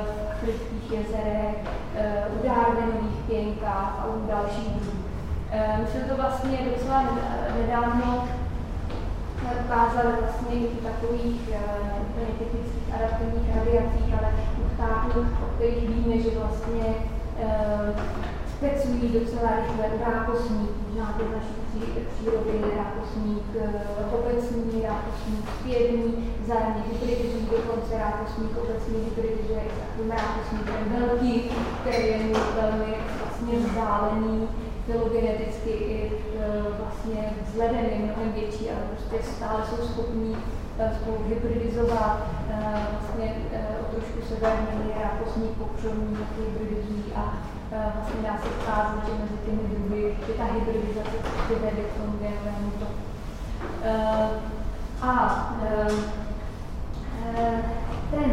v afrických jezerech, u dárvenových pěnkách a u dalších druhů. My jsme to vlastně docela nedávno ukázali vlastně i takových úplně typických adaptivních radiacích, ale u ptáků, o kterých víme, že vlastně specují docela rychle rákosník, znáte z naší přírody rákosník obecný, rákosník zpěvný, zároveň hybridizují dokonce rákosník obecný hybridizuje s takovým rákosníkem velký, který je velmi vlastně vzdálený, filogeneticky i vlastně vzhledem je mnohem větší, ale prostě stále jsou schopní spolu hybridizovat, vlastně o trošku severní rákosník pokřovní hybridizují a vlastně dá se ukázat, že mezi těmi druhy je ta hybridizace prostě vede k tomu genovému. A ten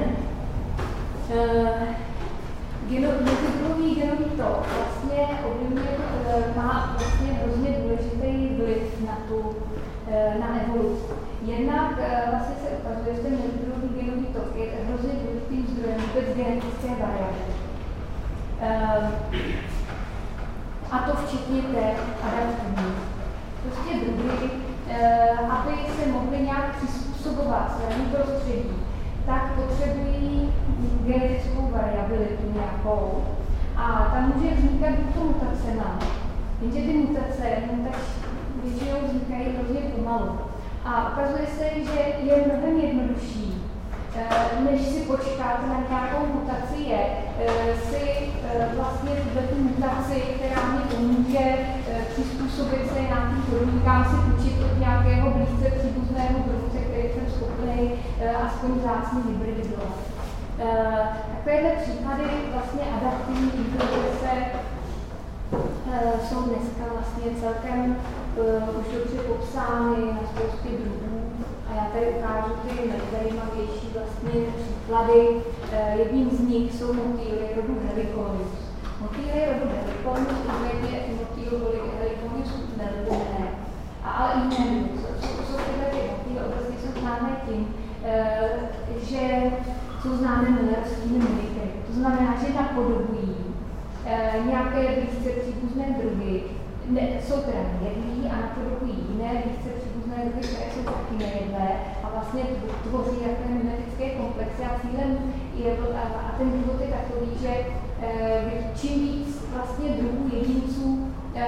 geno, mezidruhový genový tok vlastně ovlivňuje, má vlastně hrozně důležitý vliv na tu na evoluci. Jednak vlastně se ukazuje, že ten mezidruhový genový tok je hrozně důležitým zdrojem vůbec genetické variability. A to včetně té adaptivní. Prostě druhy, aby se mohly nějak přizpůsobovat svému prostředí, tak potřebují genetickou variabilitu nějakou. A tam může vznikat to mutacema. Jenže ty mutace tak většinou vznikají hrozně pomalu. A ukazuje se, že je mnohem jednodušší, eh, než si počkat na nějakou mutaci je, eh, si eh, vlastně tu mutaci, která mi pomůže přizpůsobit se nějakým podmínkám, si učit od nějakého blízce příbuzného druhu, který jsem schopný aspoň vzácně hybridizovat. Takovéhle případy vlastně adaptivní inteligence jsou dneska vlastně celkem už dobře popsány na spoustě druhů. A já tady ukážu ty nejzajímavější vlastně příklady. Uh, jedním z nich jsou motýly rodu Heliconius. Motýly rodu Heliconius, konkrétně motýl Heliconius melbourne, a ale i jiné jsou, tyhle ty motýly obecně jsou známé tím, uh, že jsou známé millerovskými mimikry. To znamená, že napodobují nějaké blízce příbuzné druhy, ne, jsou teda nejedlí a napodobují jiné více příbuzné druhy, které jsou taky nejedlé a vlastně tvoří takové mimetické komplexy a cílem je, a ten důvod je takový, že e, čím víc vlastně druhů jedinců e,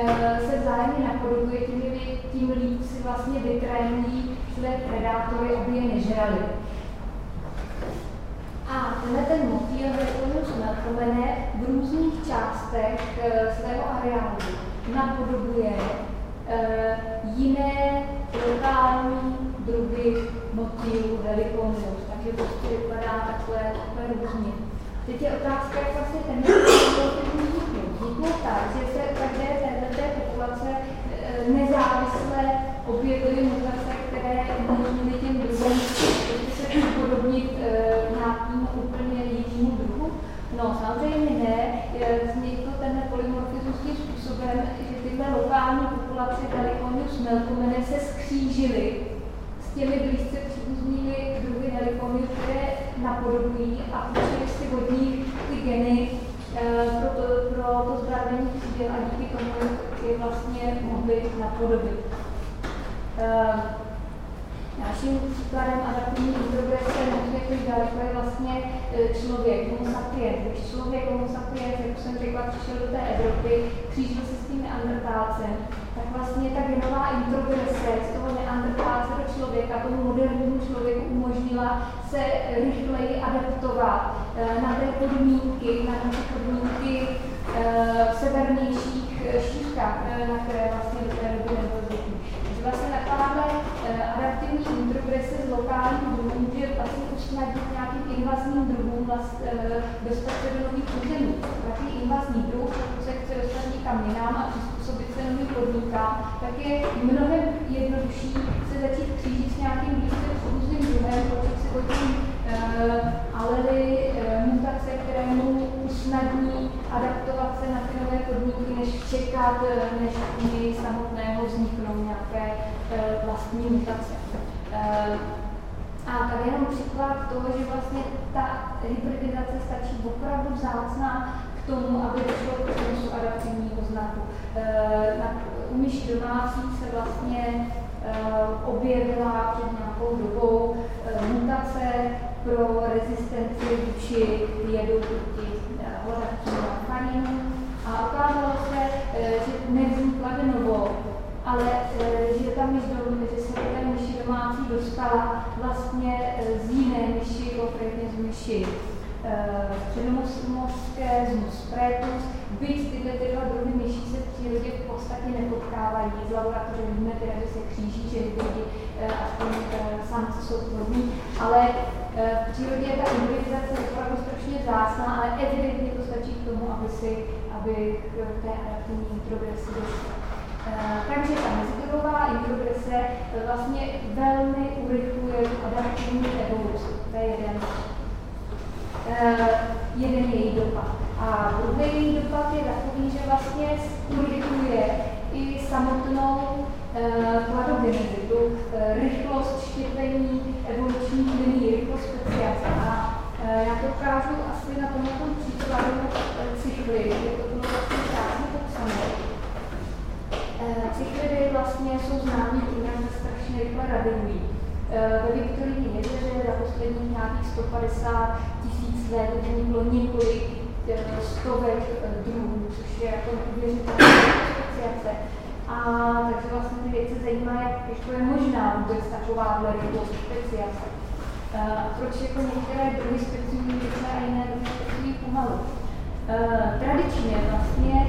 se vzájemně napodobuje, tím, tím líp si vlastně vytrénují své predátory, aby je nežrali. A tenhle ten motýl Hercules melpomene v různých částech e, svého areálu napodobuje uh, jiné lokální druhy motýlů helikonius, takže prostě vypadá takhle, takhle různě. Teď je otázka, jak vlastně ten vzniknul. Vzniknul tak, že se každé této populace eh, nezávisle objevily mutace, které umožnily těm druhům prostě se podobnit uh, nějakým úplně jinému druhu. No, samozřejmě ne, vznikl ten polymorfismus tím způsobem, že lokální populace Heliconius melpomene se skřížily s těmi blízce příbuznými druhy Heliconius, které napodobují a učili si od nich ty geny e, pro to, pro to zbarvení křídel a díky tomu je vlastně mohli napodobit. E, Dalším příkladem adaptivní progrese neřekli daleko je vlastně e, člověk, homo sapiens. Když člověk, homo sapiens, jak jsem řekla, přišel do té Evropy, křížil se s tím neandertálcem, tak vlastně ta genová introgrese z toho neandertálce do člověka, tomu modernímu člověku umožnila se rychleji adaptovat e, na té podmínky, na ty podmínky e, v severnějších šířkách, na které vlastně do té doby nebyl vlastně takováhle adaptivní introgrese z lokálních druhů může vlastně usnadnit nějakým invazním druhům vlast, dostat se do nových území. Takový invazní druh, pokud se chce dostat někam jinam a přizpůsobit se novým podmínkám, tak je mnohem jednodušší se začít křížit s nějakým blízce příbuzným druhem, si od tím uh, alely, uh, mutace, které mu usnadní adaptovat se na ty nové podmínky, než čekat, než u samotného vzniknou nějaké uh, vlastní mutace. Uh, a tady jenom příklad toho, že vlastně ta hybridizace stačí opravdu vzácná k tomu, aby došlo k přenosu adaptivního znaku. Na, u myší domácí se vlastně objevila před nějakou dobou mutace pro rezistenci vůči jedu proti a ukázalo se, že nevznikla de novo, ale že ta myš, že se ta myši domácí dostala vlastně z jiné myši, konkrétně z myši středomorské, z muspretus, byť tyhle ty dva druhy myší se v přírodě v podstatě nepotkávají. Z laboratoře víme teda, že se kříží, že hybridi aspoň samci jsou plodní, ale v přírodě je ta hybridizace opravdu strašně vzácná, ale evidentně to stačí k tomu, aby, si, aby k té adaptivní progresi došlo. Takže ta mezidruhová introgrese vlastně velmi urychluje adaptivní evoluci. To je jeden, jeden její dopad. A druhý dopad je takový, že vlastně skurikuje i samotnou kladogenezi, tu rychlost štěpení evolučních liní, rychlost speciace. A já to ukážu asi na tomhle příkladu cykly, je to vlastně krásně popsané. Cyklidy vlastně jsou známí tím, že strašně rychle radiují. Ve Viktorii jezeře za posledních nějakých 150 tisíc let vzniklo několik stovek druhů, což je jako neuvěřitelná asociace. A takže vlastně ty věci zajímá, jak to je možná vůbec takováhle rychlost speciace. Uh, proč jako některé druhy speciují rychle a jiné druhy speciují pomalu. Tradičně vlastně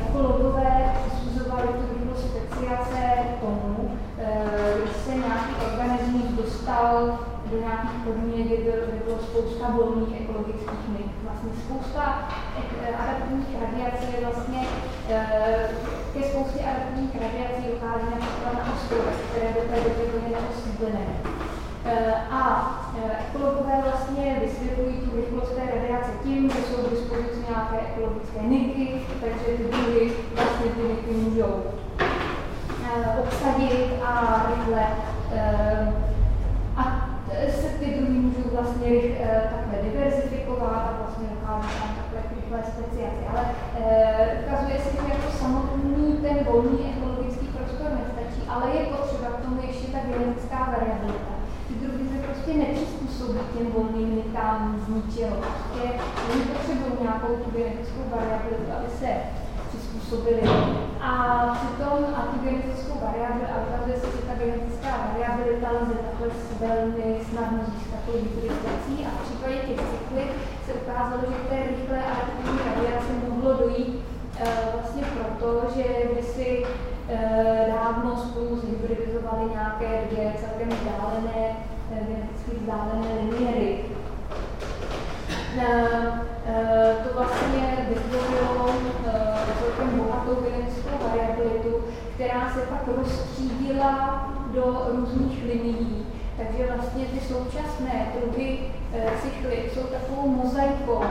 ekologové přisuzovali tu rychlost speciace tomu, když se nějaký organismus dostal do nějakých podmínek, kde, byl, kde bylo spousta volných ekologických myk. Vlastně spousta adaptivních radiací je vlastně, ke spoustě adaptivních radiací dochází například na ostrovech, které do té doby byly neosídlené. A ekologové vlastně vysvětlují tu rychlost té radiace tím, že jsou k dispozici nějaké ekologické niky, takže ty druhy vlastně ty niky můžou obsadit a rychle se ty druhy můžou vlastně eh, takhle diverzifikovat a vlastně dochází tam takhle rychlé speciaci. Ale eh, ukazuje se, že jako samotný ten volný ekologický prostor nestačí, ale je potřeba k tomu ještě ta genetická variabilita. Ty druhy se prostě nepřizpůsobí těm volným nikám z ničeho. Prostě oni potřebují nějakou tu genetickou variabilitu, aby se přizpůsobili. A přitom a tu genetickou variabilitu, a ukazuje se, ta genetická variabilita lze takhle velmi snadno získat tou a v případě těch cyklid se ukázalo, že té rychlé aktivní radiaci mohlo dojít e, vlastně proto, že by si e, dávno spolu zhybridizovali nějaké dvě celkem vzdálené, e, geneticky vzdálené liniery. Vlastně vytvořilo celkem bohatou genetickou variabilitu, která se pak rozstřídila do různých linií. Takže vlastně ty současné druhy e, cykly jsou takovou mozaikou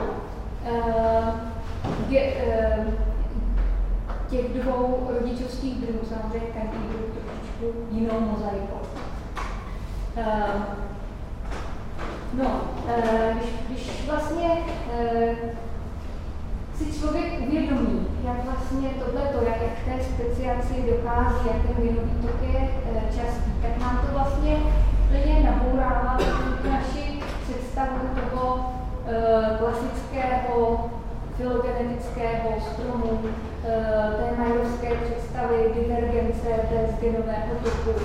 e, e, těch dvou rodičovských druhů, samozřejmě každý druh trošičku jinou mozaikou. No, když, když vlastně si člověk uvědomí, jak vlastně tohleto, jak, jak té speciaci dochází, jak ten genový tok je e, častý, tak nám to vlastně plně nabourává naši představu toho e, klasického filogenetického stromu, e, té majorské představy divergence bez genového toku.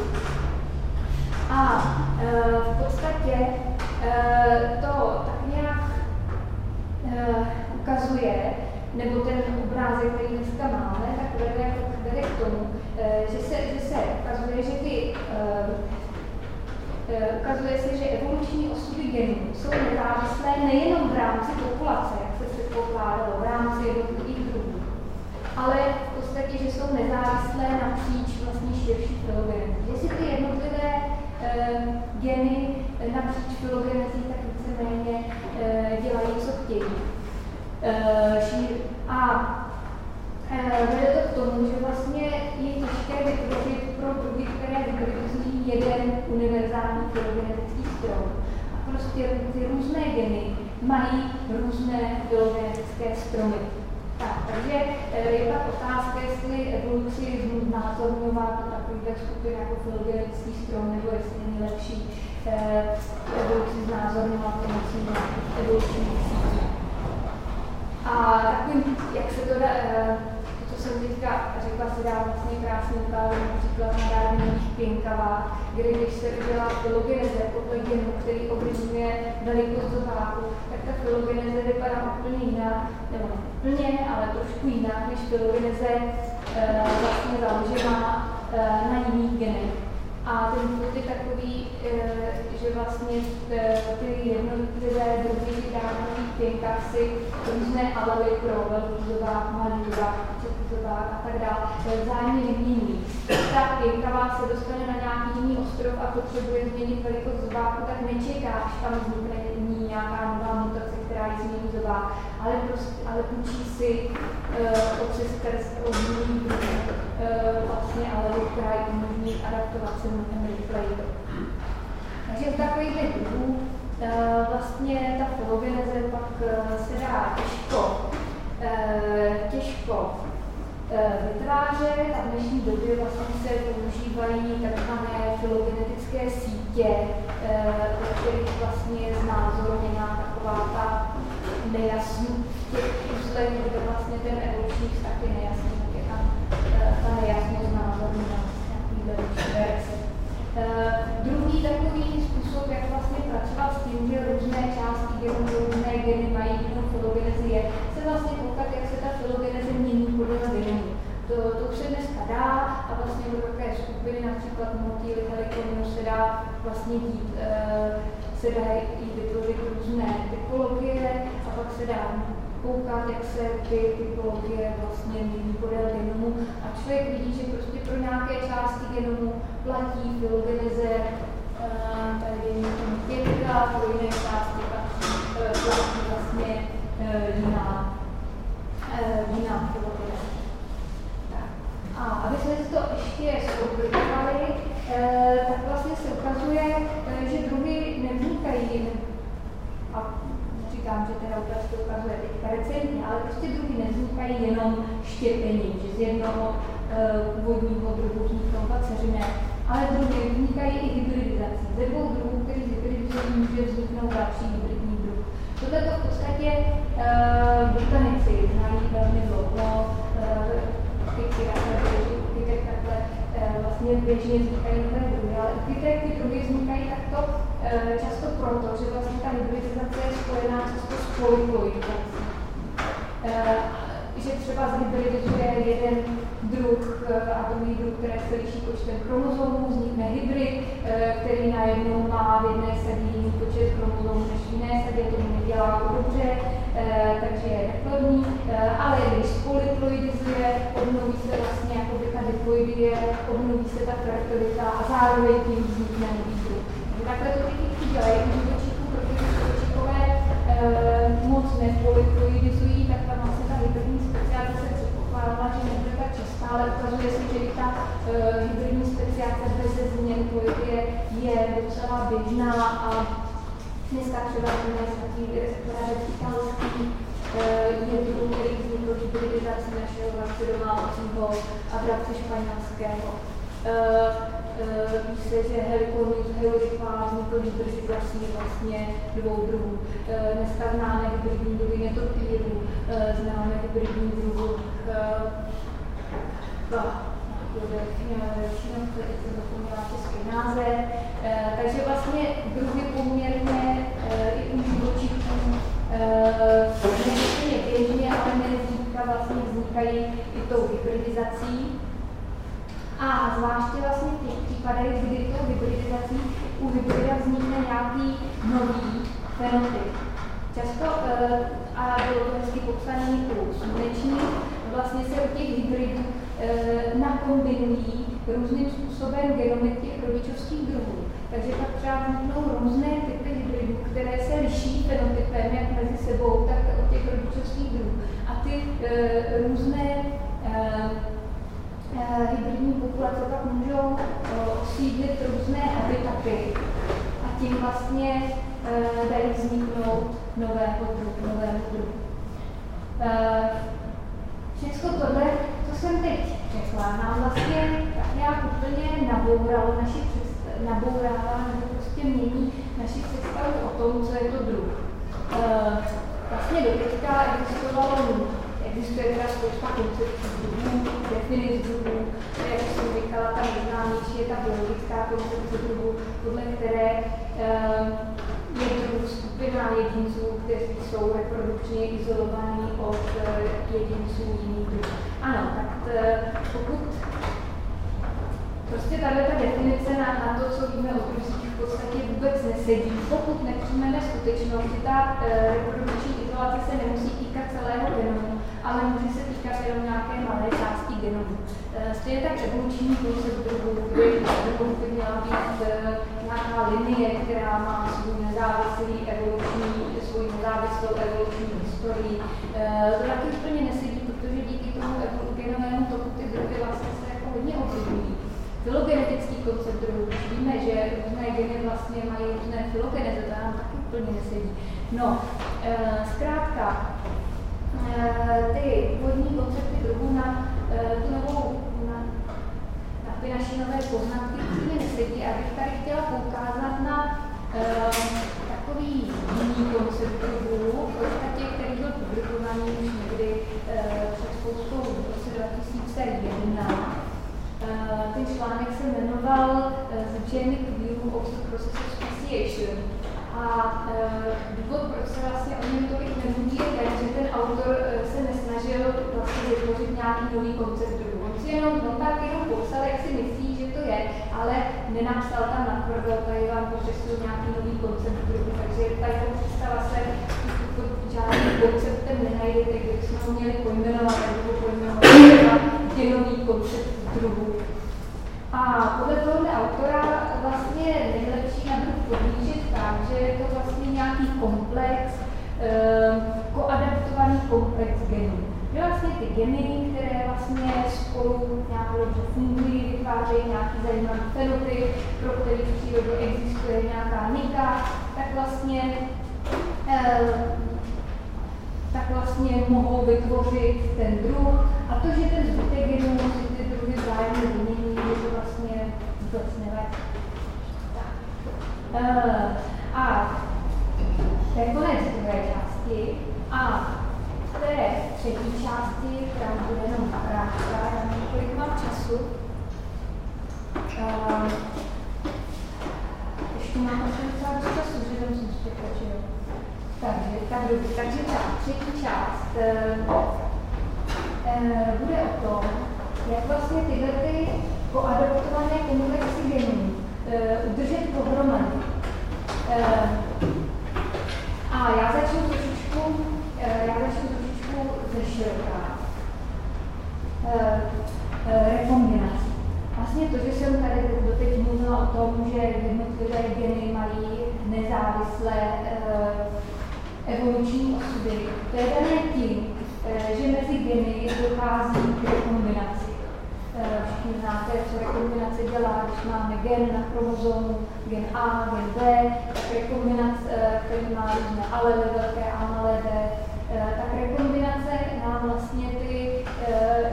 A e, v podstatě e, to tak nějak e, ukazuje, nebo ten obrázek, který dneska máme, tak vede, vede k tomu, eh, že se, že se ukazuje, že ty uh, ukazuje se, že evoluční osudy genů jsou nezávislé nejenom v rámci populace, jak se předpokládalo, v rámci jednotlivých druhů, ale v podstatě, že jsou nezávislé napříč vlastně širší filogenezí. Že si ty jednotlivé uh, geny napříč filogenezí tak víceméně dělají, co chtějí. Eh, a eh, vede to k tomu, že vlastně je těžké vytvořit pro druhy, které hybridizují jeden univerzální filogenetický strom. A prostě ty různé geny mají různé filogenetické stromy. Tak, takže eh, je pak otázka, jestli evoluci znázorňovat takovýhle skupin jako filogenetický strom, nebo jestli není lepší evoluci znázorňovat pomocí evolučních sítí. A takovým, jak se to dá, eh, to, co jsem teďka řekla, se dá vlastně krásně ukázat například na dárných pěnkavách, kde když se udělá filogeneze podle genu, který ovlivňuje velikost zováku, tak ta filogeneze vypadá úplně jinak, nebo úplně, ale trošku jinak, než filogeneze e, vlastně založená e, na jiných genech. A ten důvod je takový, eh, že vlastně eh, ty jednotlivé druhy dávných pěnkách si různé alely pro velký malý zobák, zobák a tak dále vzájemně vymění. Ta pěnkavá se dostane na nějaký jiný ostrov a potřebuje změnit velikost zobáku, tak nečeká, až tam vznikne nějaká nová mutace, která která je změnizová, ale, prostě, ale učí si uh, od jiných uh, vlastně, ale která je umožní adaptovat se mnohem rychleji. Takže z takových druhů uh, vlastně ta filogeneze pak uh, se dá těžko, uh, těžko vytvářet a v dnešní době vlastně se používají takzvané filogenetické sítě, kterých vlastně je znázorněná taková ta těch uzlech, kde vlastně ten evoluční vztah je nejasný, tak je tam ta nejasnost znázorněná nějaký verzi. Druhý takový způsob, jak vlastně pracovat s tím, že různé části genů, různé geny mají jinou filogenezi, je se vlastně koukat, jak se ta filogeneze mění podle genů. To, to už se dneska dá a vlastně do také skupiny, například motýly helikonů, se dá vlastně dít, e, se dají vytvořit různé typologie pak se dá koukat, jak se ty typologie vlastně mění podél genomu. A člověk vidí, že prostě pro nějaké části genomu platí filogeneze, e, tady je pětka, pro jiné části platí vlastně e, jiná, jiná filogeneze. A aby jsme si to ještě zkomplikovali, eh, tak vlastně se ukazuje, eh, že druhy nevznikají, a říkám, že teda úplně to ukazuje teďka recentně, ale prostě druhy nevznikají jenom štěpením, že z jednoho eh, původního druhu paceřiné, ale druhy vznikají i hybridizací. Ze dvou druhů, který hybridizují, může vzniknout další hybridní druh. Tohle to v podstatě uh, botanici znají velmi dlouho, uh, kytek takhle vlastně běžně vznikají nové druhy, ale kytek ty druhy vznikají takto často proto, že vlastně ta hybridizace je spojená často s polyploidizací. Že třeba zhybridizuje jeden druh a druhý druh, které se liší počtem chromozomů, vznikne hybrid, který najednou má v jedné sadě jiný počet chromozomů než v jiné sadě, to nedělá dobře, takže je neplodný, ale když polyploidizuje, obnoví se vlastně jako by ta diploidie, obnoví se ta fertilita a zároveň tím vznikne nový druh. Takhle to ty kytky dělají u živočichů, protože živočichové e, moc nepolyploidizují, tak tam vlastně ta hybridní specializace předpokládala, že nebude tak častá, ale ukazuje se, že i ta e, hybridní specializace bez změn ploidie je docela běžná a dneska třeba takový respektátorský je druh, který vznikl hybridizací našeho domácího a bratře španělského. Ví se, že Heliconus helicua vznikl hybridizací vlastně dvou druhů. Dneska známe hybridní druhy netopírů, známe hybridní druhy jsem zapomněla český název. Takže vlastně druhy poměrně i u živočichů nevyšly běžně, ale nezřídka vlastně vznikají i tou hybridizací. A zvláště vlastně v těch případech, kdy tou hybridizací u hybrida vznikne nějaký nový fenotyp. Často, a bylo to hezky popsané u slunečních, vlastně se u těch hybridů nakombinují různým způsobem genomy těch rodičovských druhů. Takže pak třeba vzniknou různé typy hybridů, které se liší fenotypem jak mezi sebou, tak od těch rodičovských druhů. A ty e, různé e, hybridní populace pak můžou osídlit různé habitaty a tím vlastně dají vzniknout nového druhu, nového druhu. Všechno tohle, co jsem teď řekla, nám vlastně tak nějak úplně nabouralo naši nabourává nebo prostě mění naši představu o tom, co je to druh. Uh, vlastně do teďka existovalo existuje teda spousta koncepcí druhů, definic druhů, jak jsem říkala, ta nejznámější je ta biologická koncepce druhů, podle které uh, je druh skupina jedinců, kteří jsou reprodukčně izolovaní od uh, jedinců jiných druhů. Ano, tak t, pokud prostě tahle ta definice na, na to, co víme o druzích, v podstatě vůbec nesedí, pokud nepřijmeme skutečnost, že ta uh, reprodukční izolace se nemusí týkat celého genomu, ale může se týkat jenom nějaké malé části genomu. Uh, stejně tak evoluční druhu by měla být uh, nějaká linie, která má svůj nezávislý evoluční, svůj nezávislou evoluční historii. To taky úplně nesedí, protože díky tomu genovému toku ty druhy vlastně se jako hodně ovlivňují. Filogenetický koncept druhů, víme, že různé geny vlastně mají různé filogeneze, to nám taky úplně nesedí. No, zkrátka, ty původní koncepty druhů na tu novou, na, na ty naše nové poznatky úplně nesedí. A bych tady chtěla poukázat na takový jiný koncept druhů, v podstatě, který byl publikovaný už někdy před spoustou v roce 2001. Ten článek se jmenoval The Genetic View of the Process of Speciation. A důvod, proč se vlastně o něm tolik nemluví, je ten, že ten autor vytvořit nějaký nový koncept druhu. On si jenom, on tak jenom popsal, jak si myslí, že to je, ale nenapsal tam na tvrdo, tady vám pořešil nějaký nový koncept druhu. Takže tady ta představa se žádným konceptem nenajdete, kdybychom ho měli pojmenovat, nebo pojmenovat děnový koncept druhu. A podle tohoto autora vlastně nejlepší na druh podlížet tak, že je to vlastně nějaký komplex, eh, koadaptovaný komplex genů. Že vlastně ty geny, které vlastně spolu nějak dobře fungují, vytvářejí nějaký zajímavý fenotyp, pro který v přírodě existuje nějaká nika, tak vlastně eh, tak vlastně mohou vytvořit ten druh. A to, že ten zbytek genů si ty druhy vzájemně vymění, je to vlastně vůbec nevadí. Uh, a to je konec druhé části. A té třetí části, která bude jenom krátká, já nevím, kolik mám času. Uh, ještě mám asi docela dost času, že tam jsem překročil. Takže, tak dobře, takže ta třetí část e, e, bude o tom, jak vlastně tyhle ty koadoptované komplexy genů e, udržet pohromadě. E, a já začnu trošičku, e, já začnu ze široká. E, e, rekombinace. Vlastně to, že jsem tady doteď mluvila o tom, že jednotlivé geny mají nezávislé e, evoluční osudy. To je dané tím, eh, že mezi geny dochází k rekombinaci. Eh, všichni znáte, co rekombinace dělá, když máme gen na chromozomu, gen A, gen B, rekombinace, eh, který má různé alely, velké A, malé B, tak rekombinace nám vlastně ty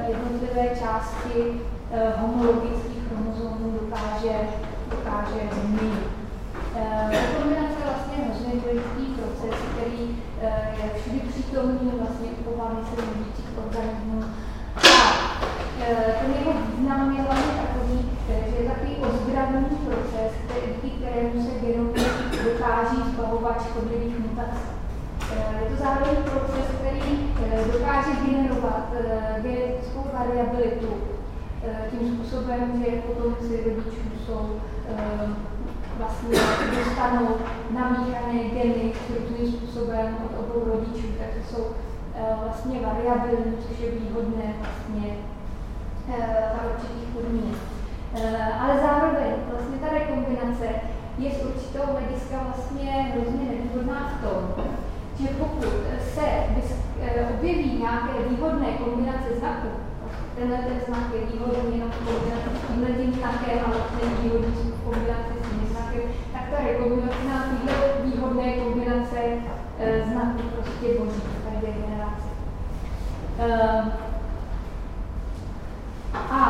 jednotlivé části homologických chromozomů dokáže, dokáže změnit. Rekombinace je vlastně hrozně důležitý proces, který je všudy přítomný vlastně u se organismů. A ten jeho význam je hlavně takový, že je takový ozdravný proces, který, kterému se genomy dokáží zbavovat škodlivých mutací. Je to zároveň proces, který dokáže generovat genetickou variabilitu tím způsobem, že potomci rodičů jsou vlastně dostanou namíchané geny různým způsobem od obou rodičů, takže jsou vlastně variabilní, což je výhodné vlastně za určitých podmínek. Ale zároveň vlastně ta rekombinace je z určitého hlediska vlastně hrozně nevýhodná v tom, že pokud se objeví nějaké výhodné kombinace znaků, tenhle ten znak je výhodný jenom v kombinaci s tímhle tím znakem, ale není výhodný v s jiným znakem, tak ta rekombinace nám tyhle výhodné kombinace e, znaků prostě boží v každé generaci. E, a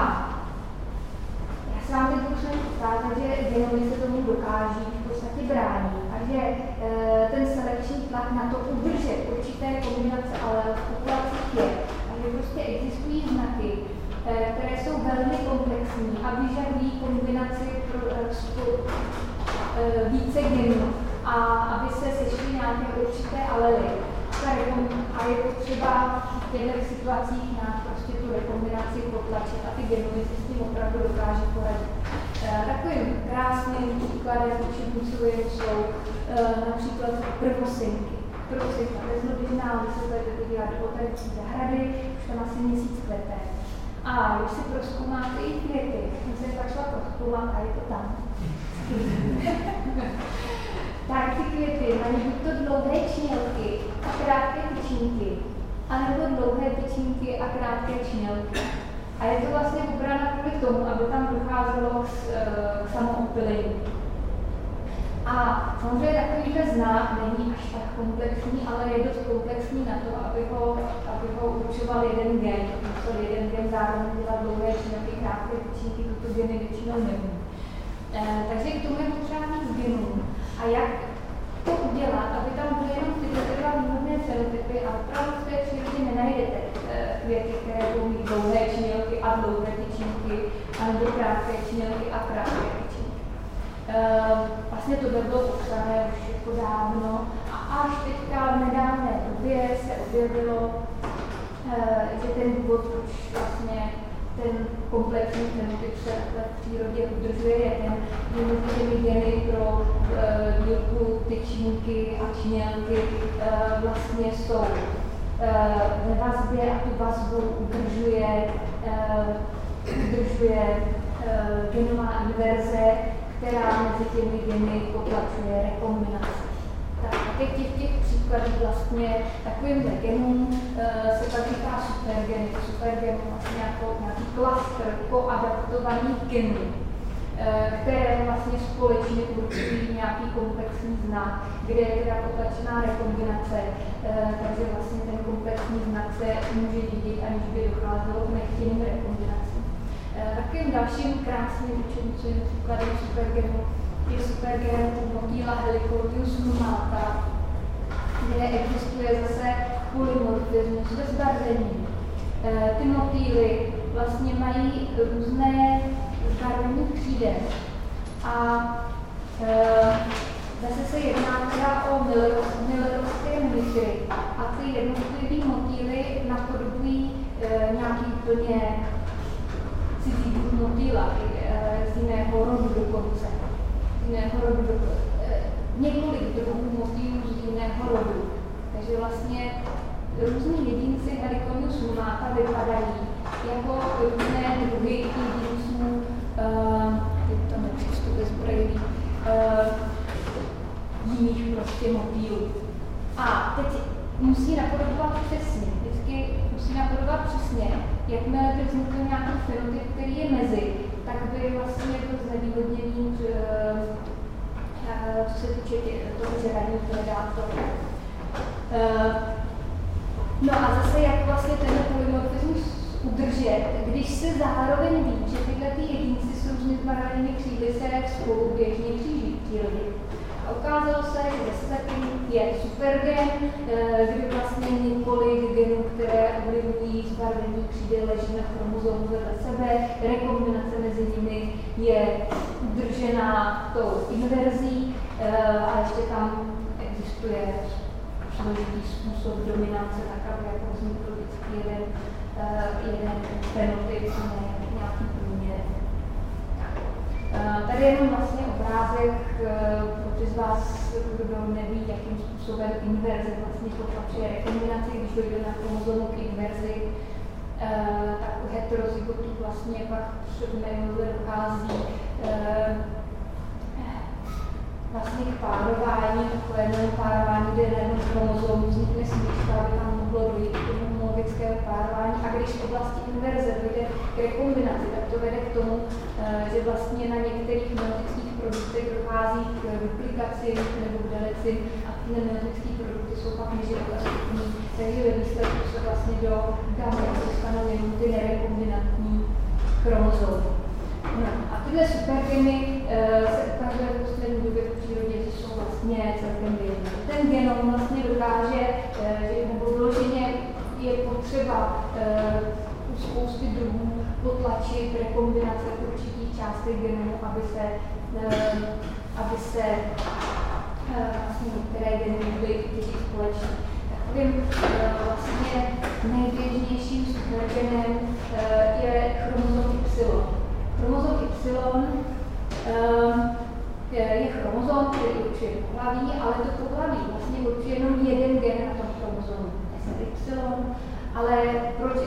já se vám teď musím ukázat, že genomy se tomu dokáží v podstatě bránit a že e, ten selekční tlak na to udržet určité kombinace ale v populacích je že prostě existují znaky, eh, které jsou velmi komplexní a vyžadují kombinaci eh, eh, více genů a aby se sešly nějaké určité alely. A je potřeba v těchto situacích nějak prostě tu rekombinaci potlačit a ty genomy se s tím opravdu dokáže poradit. Takovým krásným příkladem učebnicovým jsou například prvosinky vezmu běžná, když se budete podívat do botanické zahrady, už tam asi měsíc kvete. A když si proskoumáte i květy, jsem se pak šla proskoumat a je to tam. tak ty květy mají buď to dlouhé čnělky a krátké tyčinky, anebo dlouhé tyčinky a krátké čnělky. A je to vlastně ubrana kvůli tomu, aby tam docházelo k, eh, k samoopilení. A samozřejmě takový ten znak není až tak komplexní, ale je dost komplexní na to, aby ho, aby ho určoval jeden gen. Musel jeden gen zároveň dělat dlouhé či nějaké krátké tyčinky, toto geny většinou nemůže. E, takže k tomu je potřeba mít genů. A jak to udělat, aby tam byly jenom tyhle dva výhodné fenotypy a opravdu v té přírodě nenajdete eh, květy, které budou mít dlouhé činilky a dlouhé tyčinky, anebo krátké činilky a krátké tyčinky. Ehm, vlastně to by bylo popsané už jako dávno a až teďka v nedávné době se objevilo, eh, že ten důvod, proč vlastně ten komplexní fenotyp se v přírodě udržuje, je ten, že mezi geny pro e, dílku tyčinky a čnělky e, vlastně jsou ve vazbě a tu vazbu udržuje, e, udržuje e, genová inverze, která mezi těmi geny potlačuje rekombinaci. Tak a těch, těch, těch příkladů vlastně takovým genům se pak říká supergen. Supergen vlastně jako nějaký klaster koadaptovaných genů, které vlastně společně určují nějaký komplexní znak, kde je teda potlačená rekombinace, e, takže vlastně ten komplexní znak se může dědit, aniž by docházelo k nechtěným rekombinacím. E, takovým dalším krásným učenicovým příkladem supergenu je supergen motýla Heliconius numata, kde existuje zase polymorfismus ve zbarvení. Ty motýly vlastně mají různé zbarvení křídel. A e, zase se jedná teda o millerovské mimikry a ty jednotlivé motýly napodobují e, nějaký úplně cizí motýla e, z jiného rodu dokonce. Z jiného rodu dokonce několik druhů motýlů z jiného rodu. Takže vlastně různí jedinci Heliconius lumata vypadají jako různé druhy jedinců, uh, teď to nepřečtu bez brejlí, jiných prostě motýlů. A teď musí napodobovat přesně, vždycky musí napodobovat přesně, jakmile by vznikl nějaký fenotyp, který je mezi, tak by vlastně to znevýhodnění Eh, co se týče toho zranění predátorů. Eh, no a zase, jak vlastně ten polymorfismus udržet, když se zároveň ví, že tyhle ty jedinci různě zbarvenými křídly se spolu běžně kříží přírodě. A ukázalo se, že slepý je supergen, eh, kdy vlastně několik genů, které ovlivňují zbarvení křídel, leží na chromozomu vedle sebe, rekombinace mezi nimi je udržená tou inverzí eh, a ještě tam existuje složitý způsob dominace, tak aby jako vznikl vždycky jeden, eh. Eh, tady je jenom vlastně obrázek pro ty z vás, kdo neví, jakým způsobem inverze vlastně potlačuje rekombinaci, když dojde na chromozomu k inverzi, tak heterozygotu vlastně pak před dochází Eh, vlastně k párování, takovému párování, kde na jednom chromozomu vznikne smyčka, aby tam mohlo dojít k tomu homologického párování. A když v oblasti inverze dojde k rekombinaci, tak to vede k tomu, eh, že vlastně na některých myotických produktech dochází k duplikaci nebo k delici a ty myotické produkty jsou pak meziroklastní. Takže ve výsledku se vlastně do gamety dostanou jenom ty nerekombinantní chromozomy. A tyhle supergeny uh, se ukazuje v poslední době v přírodě, že jsou vlastně celkem běžné. Ten genom vlastně dokáže, nebo vyloženě je potřeba uh, u spousty druhů potlačit rekombinace určitých částech genů, aby se, aby se vlastně některé geny byly těžší společně. Takovým vlastně nejběžnějším supergenem je chromozom Y Chromozom Y um, je chromozom, který určuje pohlaví, ale to pohlaví vlastně určuje jenom jeden gen na tom chromozomu, Y, ale proč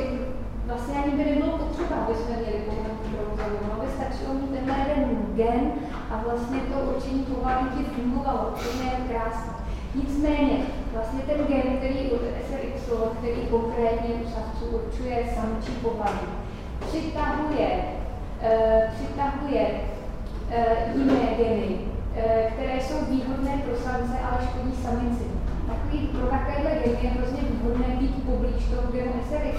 vlastně ani by nebylo potřeba, aby jsme měli pohlaví chromozomu. Aby stačilo mít tenhle jeden gen a vlastně to určení pohlaví ti fungovalo, to je krásné. Nicméně, vlastně ten gen, který od SRX, který konkrétně u určuje samčí pohlaví, přitahuje, přitahuje uh, jiné geny, uh, které jsou výhodné pro samce, ale škodí samici. Takový, pro takovéhle geny je hrozně výhodné být poblíž toho genu SRY.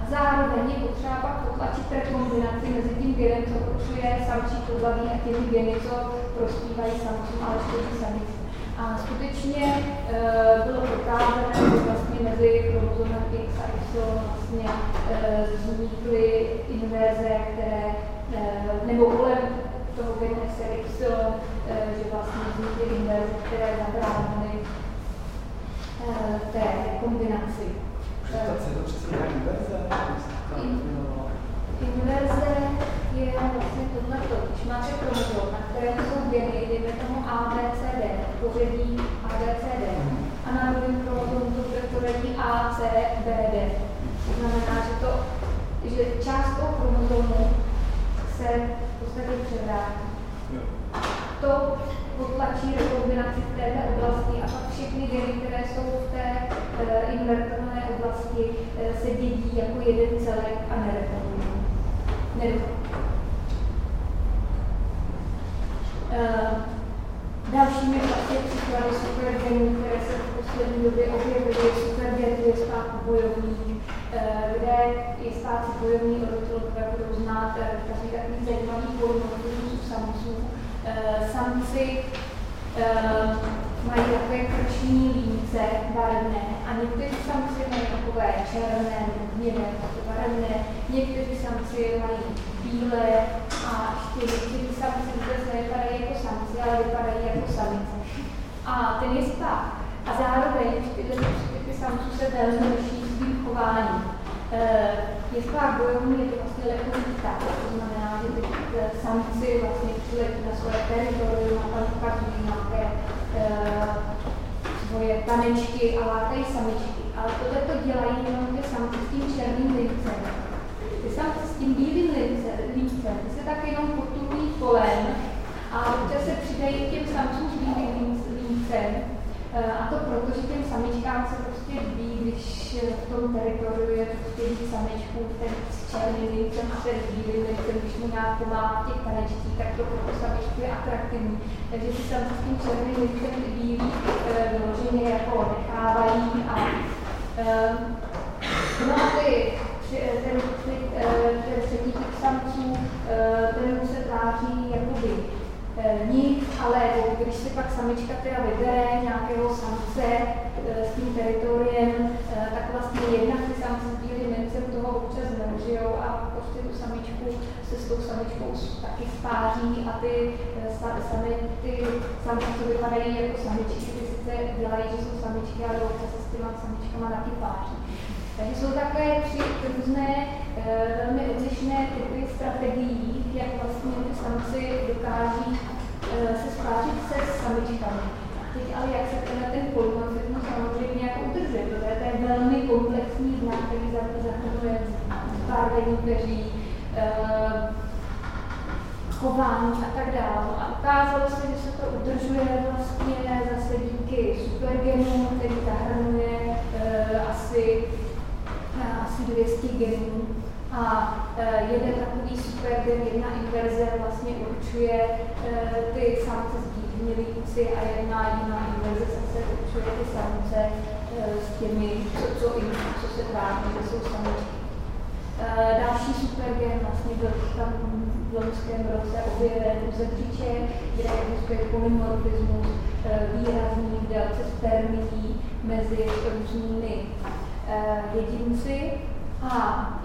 A zároveň je potřeba pak potlačit rekombinaci mezi tím genem, co určuje samčí pohlaví a těmi geny, co prospívají samcům, ale škodí samici. A skutečně e, bylo prokázané, že vlastně mezi chromozomem X a Y vlastně vznikly inverze, které, e, nebo kolem toho genu Y, e, že vlastně vznikly inverze, které zabránily e, té kombinaci. Představ si to přesně inverze? Inverze je vlastně tohleto. Když máte chromozom, na kterém jsou geny, dejme tomu A, B, C, D, pořadí A, B, C, D, a na druhém chromozomu to pořadí A, C, B, D. To znamená, že, to, že část toho chromozomu se v podstatě převrátí. To potlačí rekombinaci v této oblasti a pak všechny geny, které jsou v té e, invertované oblasti, e, se dědí jako jeden celek a nerekombinují. Uh, dalšími vlastně příklady supergenů, které se v poslední době objevily, supergen je stát bojovník, kde je stát bojovník, ornitologové budou znát každý takový zajímavý polymorfismus samců. Uh, samci mají takové krční línice barevné a někteří samci mají takové černé nebo hnědé, barevné, někteří samci mají bílé a ještě někteří samci vůbec nevypadají jako samci, ale vypadají jako samice. A ten je spát. A zároveň tyhle typy samců se velmi liší svým chováním. Je spát bojovný, je to vlastně lekový pták, to znamená, že ty samci vlastně přiletí na svoje teritorium a tam ukazují nějaké svoje tanečky a lákají samičky. Ale tohle to dělají jenom ty samci s tím černým lincem. Ty samci s tím bílým lincem, ty se tak jenom potulují kolem a občas se přidají k těm samcům s bílým lincem. A to proto, že těm samičkám se prostě líbí, když v tom teritoriu je prostě víc samičků, ten s černým lincem a ten s bílým lincem, když mu nějak pomáhá v těch tanečcích, tak to pro tu samičku je atraktivní. Takže si samci s tím černým ty bílý vyloženě jako nechávají a no a ty ten, ten, ten třetí typ samců, ten se tváří jakoby nic, ale když si pak samička teda vybere nějakého samce s tím teritoriem, tak vlastně jednak ty samci s bílým mincem toho občas zneužijou a prostě tu samičku se s tou samičkou taky spáří a ty sami, ty samci, co vypadají jako samičky, ty sice dělají, že jsou samičky, ale občas se s těma samičkama taky páří. Takže jsou takové tři různé, velmi odlišné typy strategií, jak vlastně ty samci dokáží se spářit se samičkami. Teď ale jak se tenhle ten polymorfismus samozřejmě jako protože to je velmi komplexní znak, který zahrnuje zbarvení peří, chování a tak dále. A ukázalo se, že se to udržuje vlastně zase díky supergenu, který zahrnuje asi asi 200 genů a e, jeden takový supergen, jedna inverze vlastně určuje e, ty samce bílými a jedna jiná inverze zase určuje ty samce e, s těmi, co, co, co se tváří, že jsou samičky. Další supergen vlastně byl tam v loňském roce objeven u zebřiče, kde existuje polymorfismus výrazný v délce spermií mezi různými jedinci a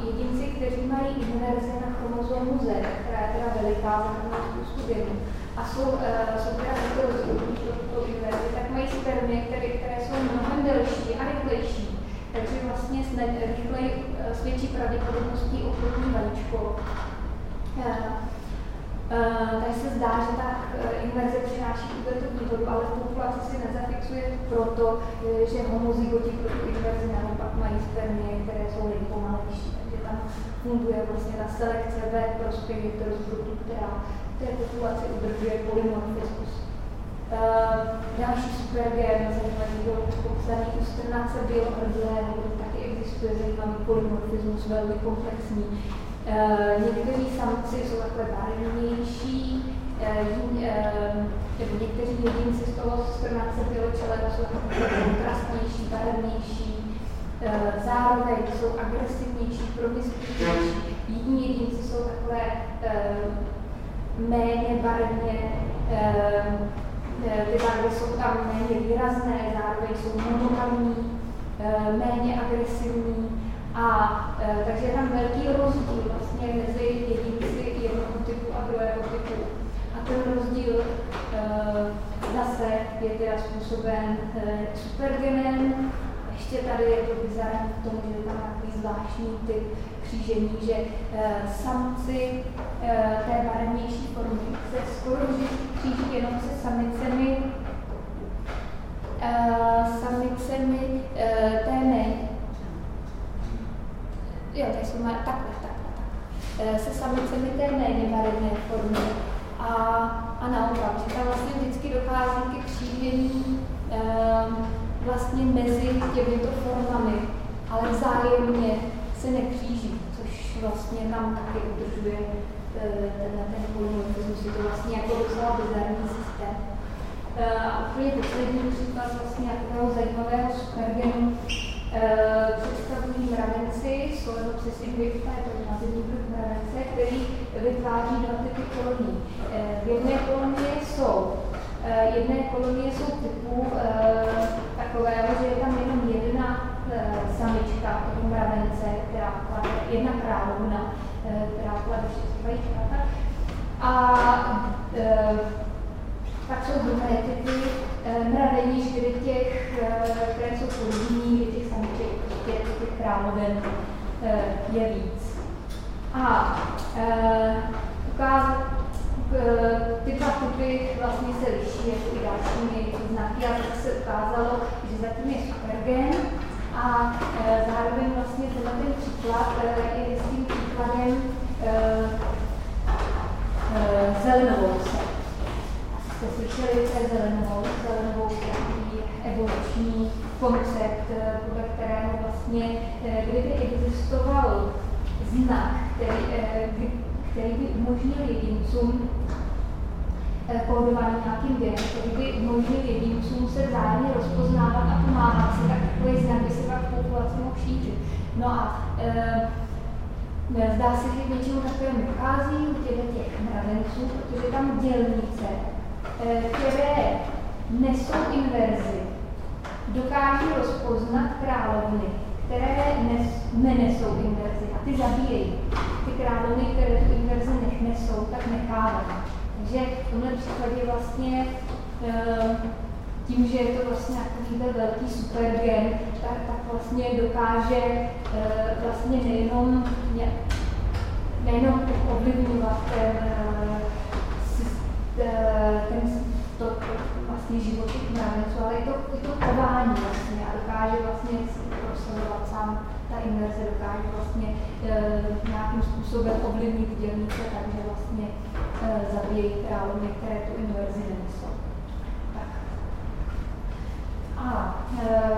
jedinci, kteří mají inverze na chromozomu Z, která je teda veliká, zahrnuje spoustu genů, a jsou, uh, jsou teda heterozygní pro inverzi, tak mají spermie, které, které jsou mnohem delší a rychlejší. Takže vlastně rychleji uh, svědčí pravděpodobností oplodní vajíčko. Uh, takže se zdá, že ta uh, inverze přináší tuto výhodu, ale v populaci si nezafixuje proto, že homozygoti pro tu inverzi naopak mají spermie, které jsou nejpomalejší. Takže tam funguje vlastně ta selekce ve prospěch heterozbrutu, která té populaci udržuje polymorfismus. Uh, další supergen, zajímavý popsaný u strnace bělohrdlé, nebo taky existuje zajímavý polymorfismus, velmi komplexní. Uh, někteří samci jsou takhle barevnější, uh, nebo někteří jedinci z toho strnace běločelého jsou takové kontrastnější, barevnější, zároveň jsou agresivnější, promiskutější, jiní jedinci jsou takové méně barevně, ty barvy jsou tam méně výrazné, zároveň jsou monogamní, méně agresivní a takže je tam velký rozdíl vlastně mezi jedinci jednoho typu a druhého typu. A ten rozdíl zase je teda způsoben supergenem, ještě tady je to bizarní v tom, že tam takový zvláštní typ křížení, že uh, samci uh, té barevnější formy se skoro kříží jenom se samicemi, uh, samicemi uh, té ne. Jo, tady jsou má, takhle, takhle, takhle. Uh, se samicemi té méně barevné formy. A, a naopak, že tam vlastně vždycky dochází ke křížení uh, vlastně mezi těmito formami, ale vzájemně se nekříží, což vlastně nám taky udržuje tenhle ten polymorfismus. Je to vlastně jako docela bizarní systém. Eh, a úplně poslední příklad vlastně takového zajímavého supergenu představují mravenci, Solenopsis invicta, je to názivní druh mravence, který vytváří dva typy kolonií. V jedné kolonie jsou jedné kolonie jsou typů takového, že je tam jenom jedna Eh, samička, toho mravence, která klade, jedna královna, eh, která klade všechny vajíčka. A pak jsou druhé typy mravení, kdy těch, e, které jsou kdy těch samiček, prostě těch královen e, je víc. A ukázat, ty dva typy vlastně se liší jako i dalšími znaky a tak se ukázalo, že zatím je supergen, a zároveň vlastně tenhle ten příklad je s tím příkladem e, e, zelenovouce. Jste slyšeli, co je zelenovou? Zelenovou je evoluční koncept, e, podle kterého vlastně, e, kdyby existoval znak, který, e, který by umožnil jedincům Eh, kódovaný nějakým genem, který by umožnil jedincům se vzájemně rozpoznávat a pomáhat si, tak takový znak by se pak v populaci mohl šířit. No a zdá se, že většinou takové dochází u těch mravenců, protože tam dělnice, které nesou inverzi, dokáží rozpoznat královny, které nes, nenesou inverzi a ty zabíjejí. Ty královny, které tu inverzi nesou, tak nechávají. Takže v tomhle případě vlastně eh, tím, že je to vlastně takový velký supergen, tak, tak vlastně dokáže eh, vlastně nejenom, nejenom ovlivňovat ten, eh, ten to, to vlastně život těch mravenců, ale i to, i to chování vlastně a dokáže vlastně prosazovat sám ta inverze, dokáže vlastně e, nějakým způsobem ovlivnit dělnice, takže vlastně e, zabíjejí královny, které tu inverzi nenesou. Tak. A e,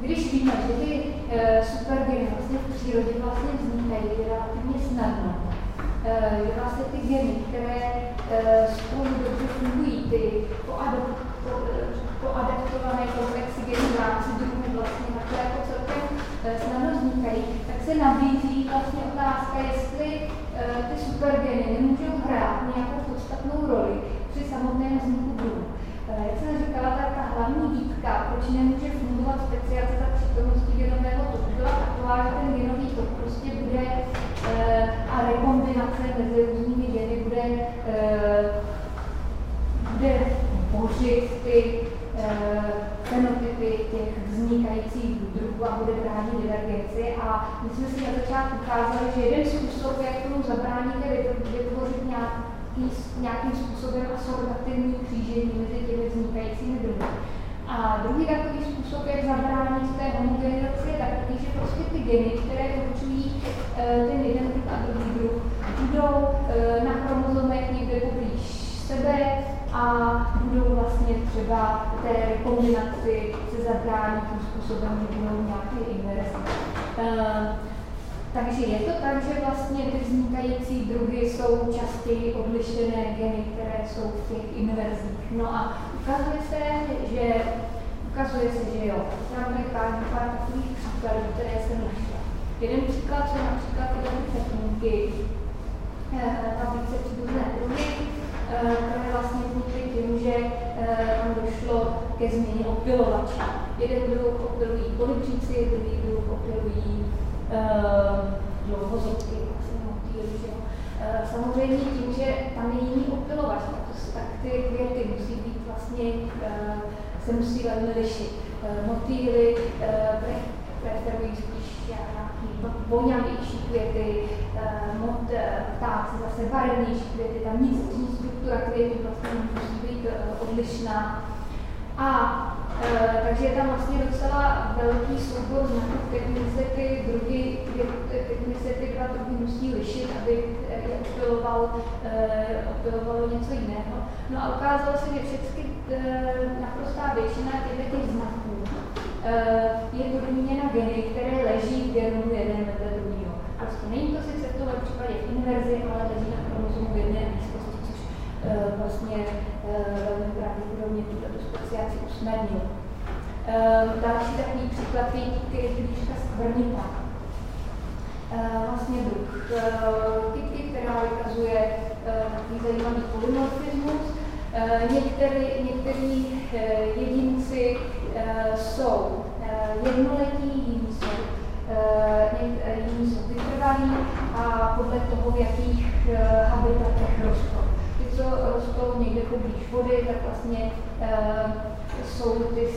když víme, že ty e, supergeny vlastně v přírodě vlastně vznikají relativně snadno, že vlastně ty geny, které e, spolu dobře fungují, ty poadaptované komplexy genů v rámci druhů vlastně takhle jako celkem snadno vznikají, tak se nabízí vlastně otázka, jestli Eh, ty supergeny nemůžou hrát nějakou podstatnou roli při samotném vzniku druhu. Eh, jak jsem říkala, tak ta hlavní výtka, proč nemůže fungovat speciace za přítomností genového toku, byla taková, že ten genový tok prostě bude eh, a rekombinace mezi různými geny bude, bude bořit ty fenotypy těch vznikajících druhů a bude bránit divergenci. A my jsme si na začátku ukázali, že jeden způsob, jak tomu zabránit, je vytvořit nějaký, nějakým způsobem asortativní křížení mezi těmi vznikajícími druhy. A druhý takový způsob, jak zabránit té homogenizaci, je takový, že prostě ty geny, které určují e, ten jeden druh a druhý druh, budou e, na chromozomech někde poblíž sebe a budou vlastně třeba té kombinaci se zabránit tím způsobem, že budou nějaké inverze. E, takže je to tak, že vlastně ty vznikající druhy jsou častěji odlišené geny, které jsou v těch inverzích. No a ukazuje se, že ukazuje se, že jo. Tam pár, pár takových příkladů, které jsem našla. Jeden příklad jsou například tyhle eh, tablice příbuzné druhy, eh, které vlastně vznikly tím, že eh, tam došlo ke změně opilovače. Jeden druh opilují polipříci, druhý druh opilují dlouhozobky, Samozřejmě tím, že tam je jiný opilovač, tak ty květy musí být vlastně, se musí velmi lišit. Motýly preferují spíš nějaký voňavější květy, mot, ptáci zase barevnější květy, tam vnitřní struktura květů vlastně musí být odlišná. A e, takže je tam vlastně docela velký soubor znaků, který se ty druhy, který se ty dva druhy musí lišit, aby je opiloval, e, něco jiného. No a ukázalo se, že všechny naprostá většina těchto těch znaků e, je podmíněna geny, které leží v genu jeden vedle druhého. Prostě není to sice v tomhle případě v inverzi, ale leží na chromozomu v jedné blízkosti, což e, vlastně velmi pravděpodobně tuto asociaci usnadnil. Další takový příklad je Skvrnita. Ehm, vlastně druh kytky, která vykazuje takový zajímavý polymorfismus. Některý, některý jedinci jsou jednoletí, jiní jsou, jiní jsou vytrvalí a podle toho, v jakých habitatech rostou co rostou někde poblíž vody, tak vlastně jsou ty,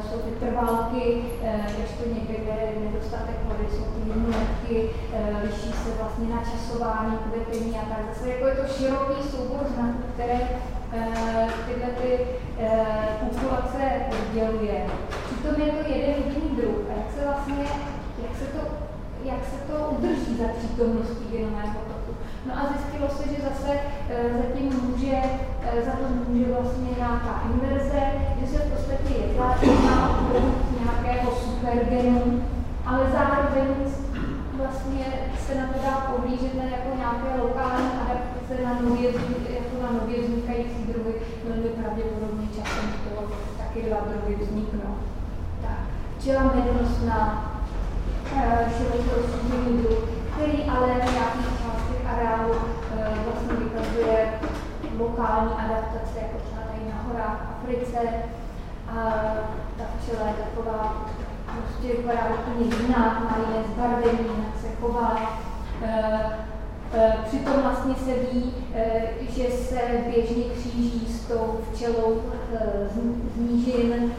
jsou ty trvalky, uh, to někde, kde je nedostatek vody, jsou ty jednotky, uh, liší se vlastně na časování, kvetení a tak. Zase jako je to široký soubor znaků, které tyhle ty populace odděluje. Přitom je to jeden jediný druh. A jak se vlastně, jak se to, jak se to udrží za přítomností genového No a zjistilo se, že zase e, zatím může, za to může vlastně nějaká inverze, že se v podstatě jedná o produkt nějakého supergenu, ale zároveň vlastně se na to dá pohlížet jako nějaké lokální adaptace na nově, jako na nově vznikající druhy, velmi pravděpodobně časem toho taky dva druhy vzniknou. Tak, čela medonosná, široce rozšířený druh, který ale v nějakých areálu eh, vlastně vykazuje lokální adaptace, jako třeba tady na horách Africe. A ta včela je taková, prostě vypadá úplně jinak, má jiné zbarvení, jinak se chová. Eh, eh, přitom vlastně se ví, že se běžně kříží s tou včelou z nížin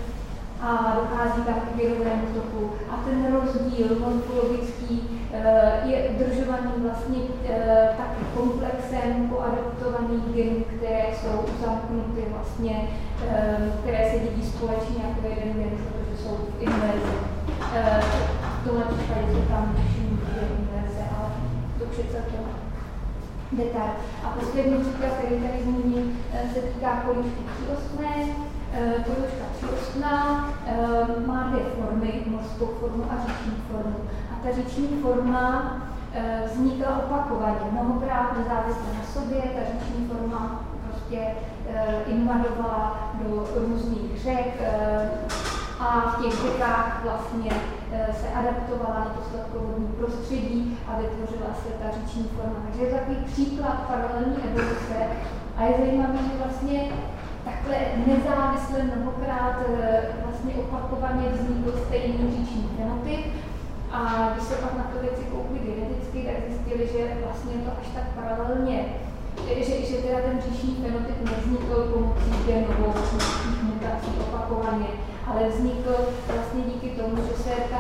a dochází tam k virovému toku. A ten rozdíl morfologický Eh, je udržovaný vlastně eh, taky komplexem poadoptovaných genů, které jsou uzamknuty vlastně, eh, které se dědí společně jako jeden gen, protože jsou v inverzi. V tomhle případě jsou tam dvě inverze, ale to přece to detail. A poslední příklad, který tady zmíním, se týká kolivky příostné. Količka příostná má dvě formy, morskou formu a říční formu ta říční forma vznikla opakovaně, mnohokrát nezávisle na sobě, ta říční forma prostě invadovala do různých řek a v těch řekách vlastně se adaptovala na to sladkovodní prostředí a vytvořila se ta říční forma. Takže je to takový příklad paralelní evoluce a je zajímavé, že vlastně takhle nezávisle mnohokrát vlastně opakovaně vznikl stejný říční fenotyp a když se pak na to věci koukli geneticky, tak zjistili, že vlastně to až tak paralelně, že říšní fenotyp nevznikl pomocí genových mutací opakovaně, ale vznikl vlastně díky tomu, že se ta,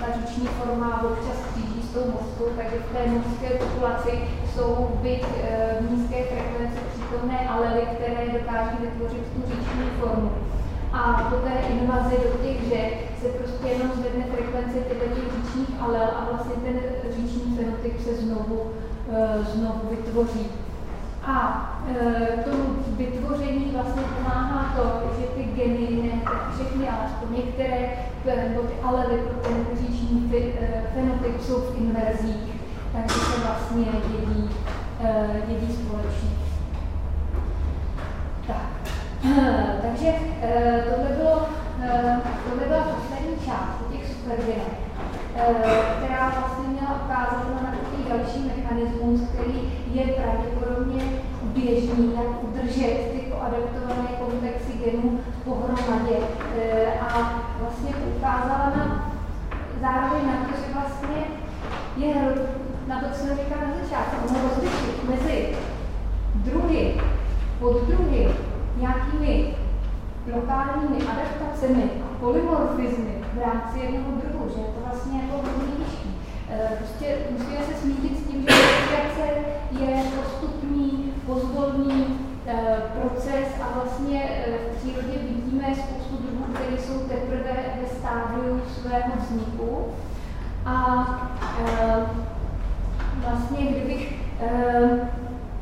ta říční forma občas kříží s tou mořskou, takže v té mořské populaci jsou byť e, nízké frekvenci přítomné alely, které dokáží vytvořit tu říční formu. a po té invazi do těch řek se prostě jenom zvedne frekvence těchto říčních alel a vlastně ten říční fenotyp se znovu, uh, znovu vytvoří. A e, tomu vytvoření vlastně pomáhá to, že ty geny, ne všechny, ale aspoň některé, nebo ty alely pro ten říční fenotyp jsou v inverzích, takže se vlastně dědí, e, dědí společně. Tak. Takže e, tohle, bylo, e, tohle byla poslední část těch supergenech, která vlastně měla ukázat na takový další mechanismus, který je pravděpodobně běžný, jak udržet ty koadaptované komplexy genů pohromadě. A vlastně ukázala na zároveň na to, že vlastně je na to, co jsem říkala na začátku, rozlišit mezi druhy, poddruhy, nějakými lokálními adaptacemi a polymorfizmy v rámci jednoho druhu, že je to vlastně jako hodně. E, prostě musíme se smířit s tím, že adaptace je postupný, pozvolný e, proces a vlastně e, v přírodě vidíme spoustu druhů, které jsou teprve ve stádiu svého vzniku. A vlastně kdybych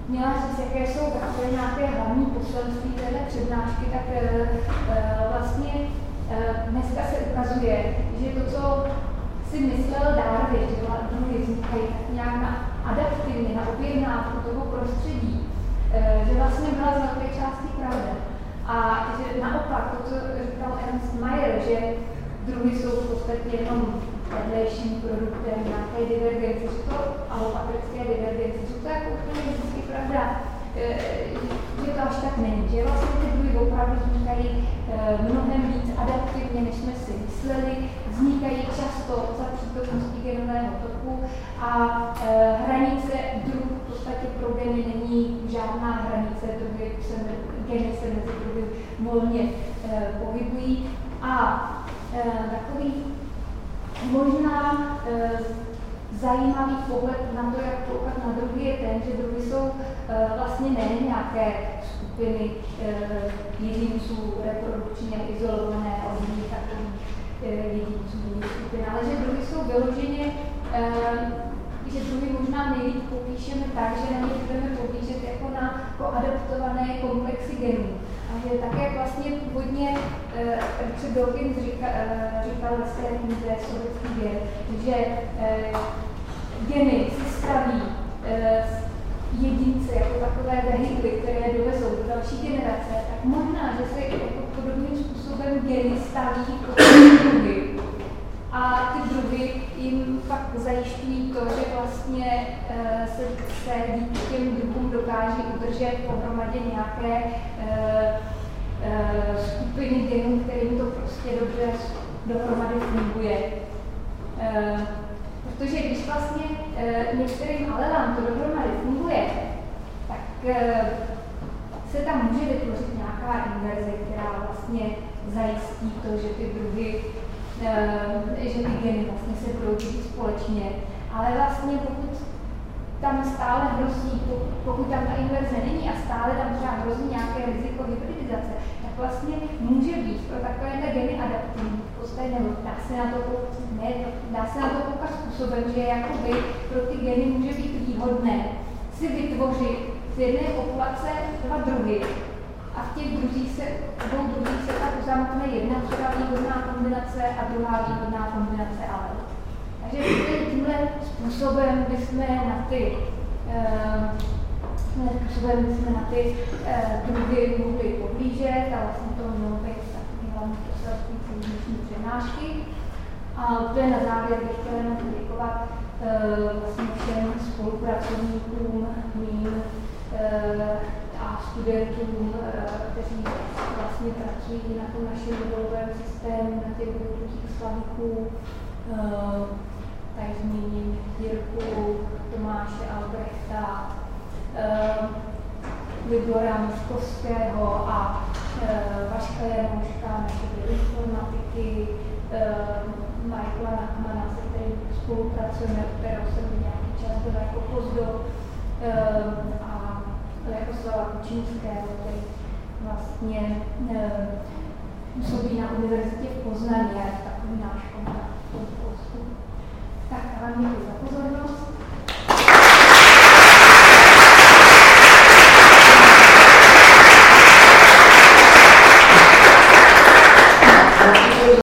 měla říct, jaké jsou takové nějaké hlavní poselství téhle přednášky, tak vlastně dneska se ukazuje, že to, co si myslel Darwin, že druhy vznikají nějak na adaptivně, na objednávku toho prostředí, že vlastně byla z velké části pravda. A že naopak to, co říkal Ernst Mayer, že druhy jsou v podstatě jenom vedlejším produktem nějaké divergence, že to alopatrické divergence, že to jako úplně vždycky pravda, e, že to až tak není, že vlastně ty druhy opravdu vznikají e, mnohem víc adaptivně, než jsme si mysleli, vznikají často za přítomností genového toku a hranice druhů podstatě pro geny není žádná hranice, druhy se, geny se mezi druhy volně pohybují. A takový Možná e, zajímavý pohled na to, jak koukat na druhy, je ten, že druhy jsou e, vlastně ne nějaké skupiny e, jedinců reprodukčně izolované od jiných takových e, jedinců ale že druhy jsou vyloženě e, že druhy možná nejvíc popíšeme tak, že na ně budeme popíšet jako na jako adaptované komplexy genů. A že také vlastně původně uh, Richard Dawkins říka, uh, říkal ve své knize sovětský gen, že uh, geny si staví uh, jedince jako takové vehikly, které dovezou do další generace, tak možná, že se jako podobným způsobem geny staví jako druhy a ty druhy jim pak zajišťují to, že vlastně uh, se, se díky těm druhům dokáží udržet pohromadě nějaké uh, uh, skupiny genů, kterým to prostě dobře dohromady funguje. Protože když vlastně některým alelám to dohromady funguje, tak se tam může vytvořit nějaká inverze, která vlastně zajistí to, že ty druhy Eh, že ty geny vlastně se budou společně, ale vlastně pokud tam stále hrozí, pokud tam ta inverze není a stále tam třeba hrozí nějaké riziko hybridizace, tak vlastně může být pro takové geny adaptivní v podstatě, nebo dá se na to, ne, dá se na to koukat způsobem, že jakoby pro ty geny může být výhodné si vytvořit z jedné populace dva druhy, a v těch druzích se, dvou druzích se tak uzamkne jedna třeba výhodná kombinace a druhá výhodná kombinace ale. Takže tímhle způsobem bychom na ty uh, způsobem bychom na ty uh, druhy mohli poblížet a vlastně to mělo být takový hlavní poselství dnešní přednášky. A to je na závěr bych chtěla jenom poděkovat uh, vlastně všem spolupracovníkům, mým uh, a studentům, eh, kteří vlastně pracují na tom našem modelovém systému, na těch budoucích slavíků. Eh, tady zmíním Jirku, Tomáše Albrechta, eh, Libora Moskovského a Vaška Janouška, naše informatiky, Michaela Nachmana, se kterým spolupracujeme, kterou jsem nějaký čas byla jako pozdo, a to jako slova Kučínského, který vlastně eh, působí na univerzitě v Poznaní takový náš kontakt v tom Polsku. Tak já vám děkuji za pozornost.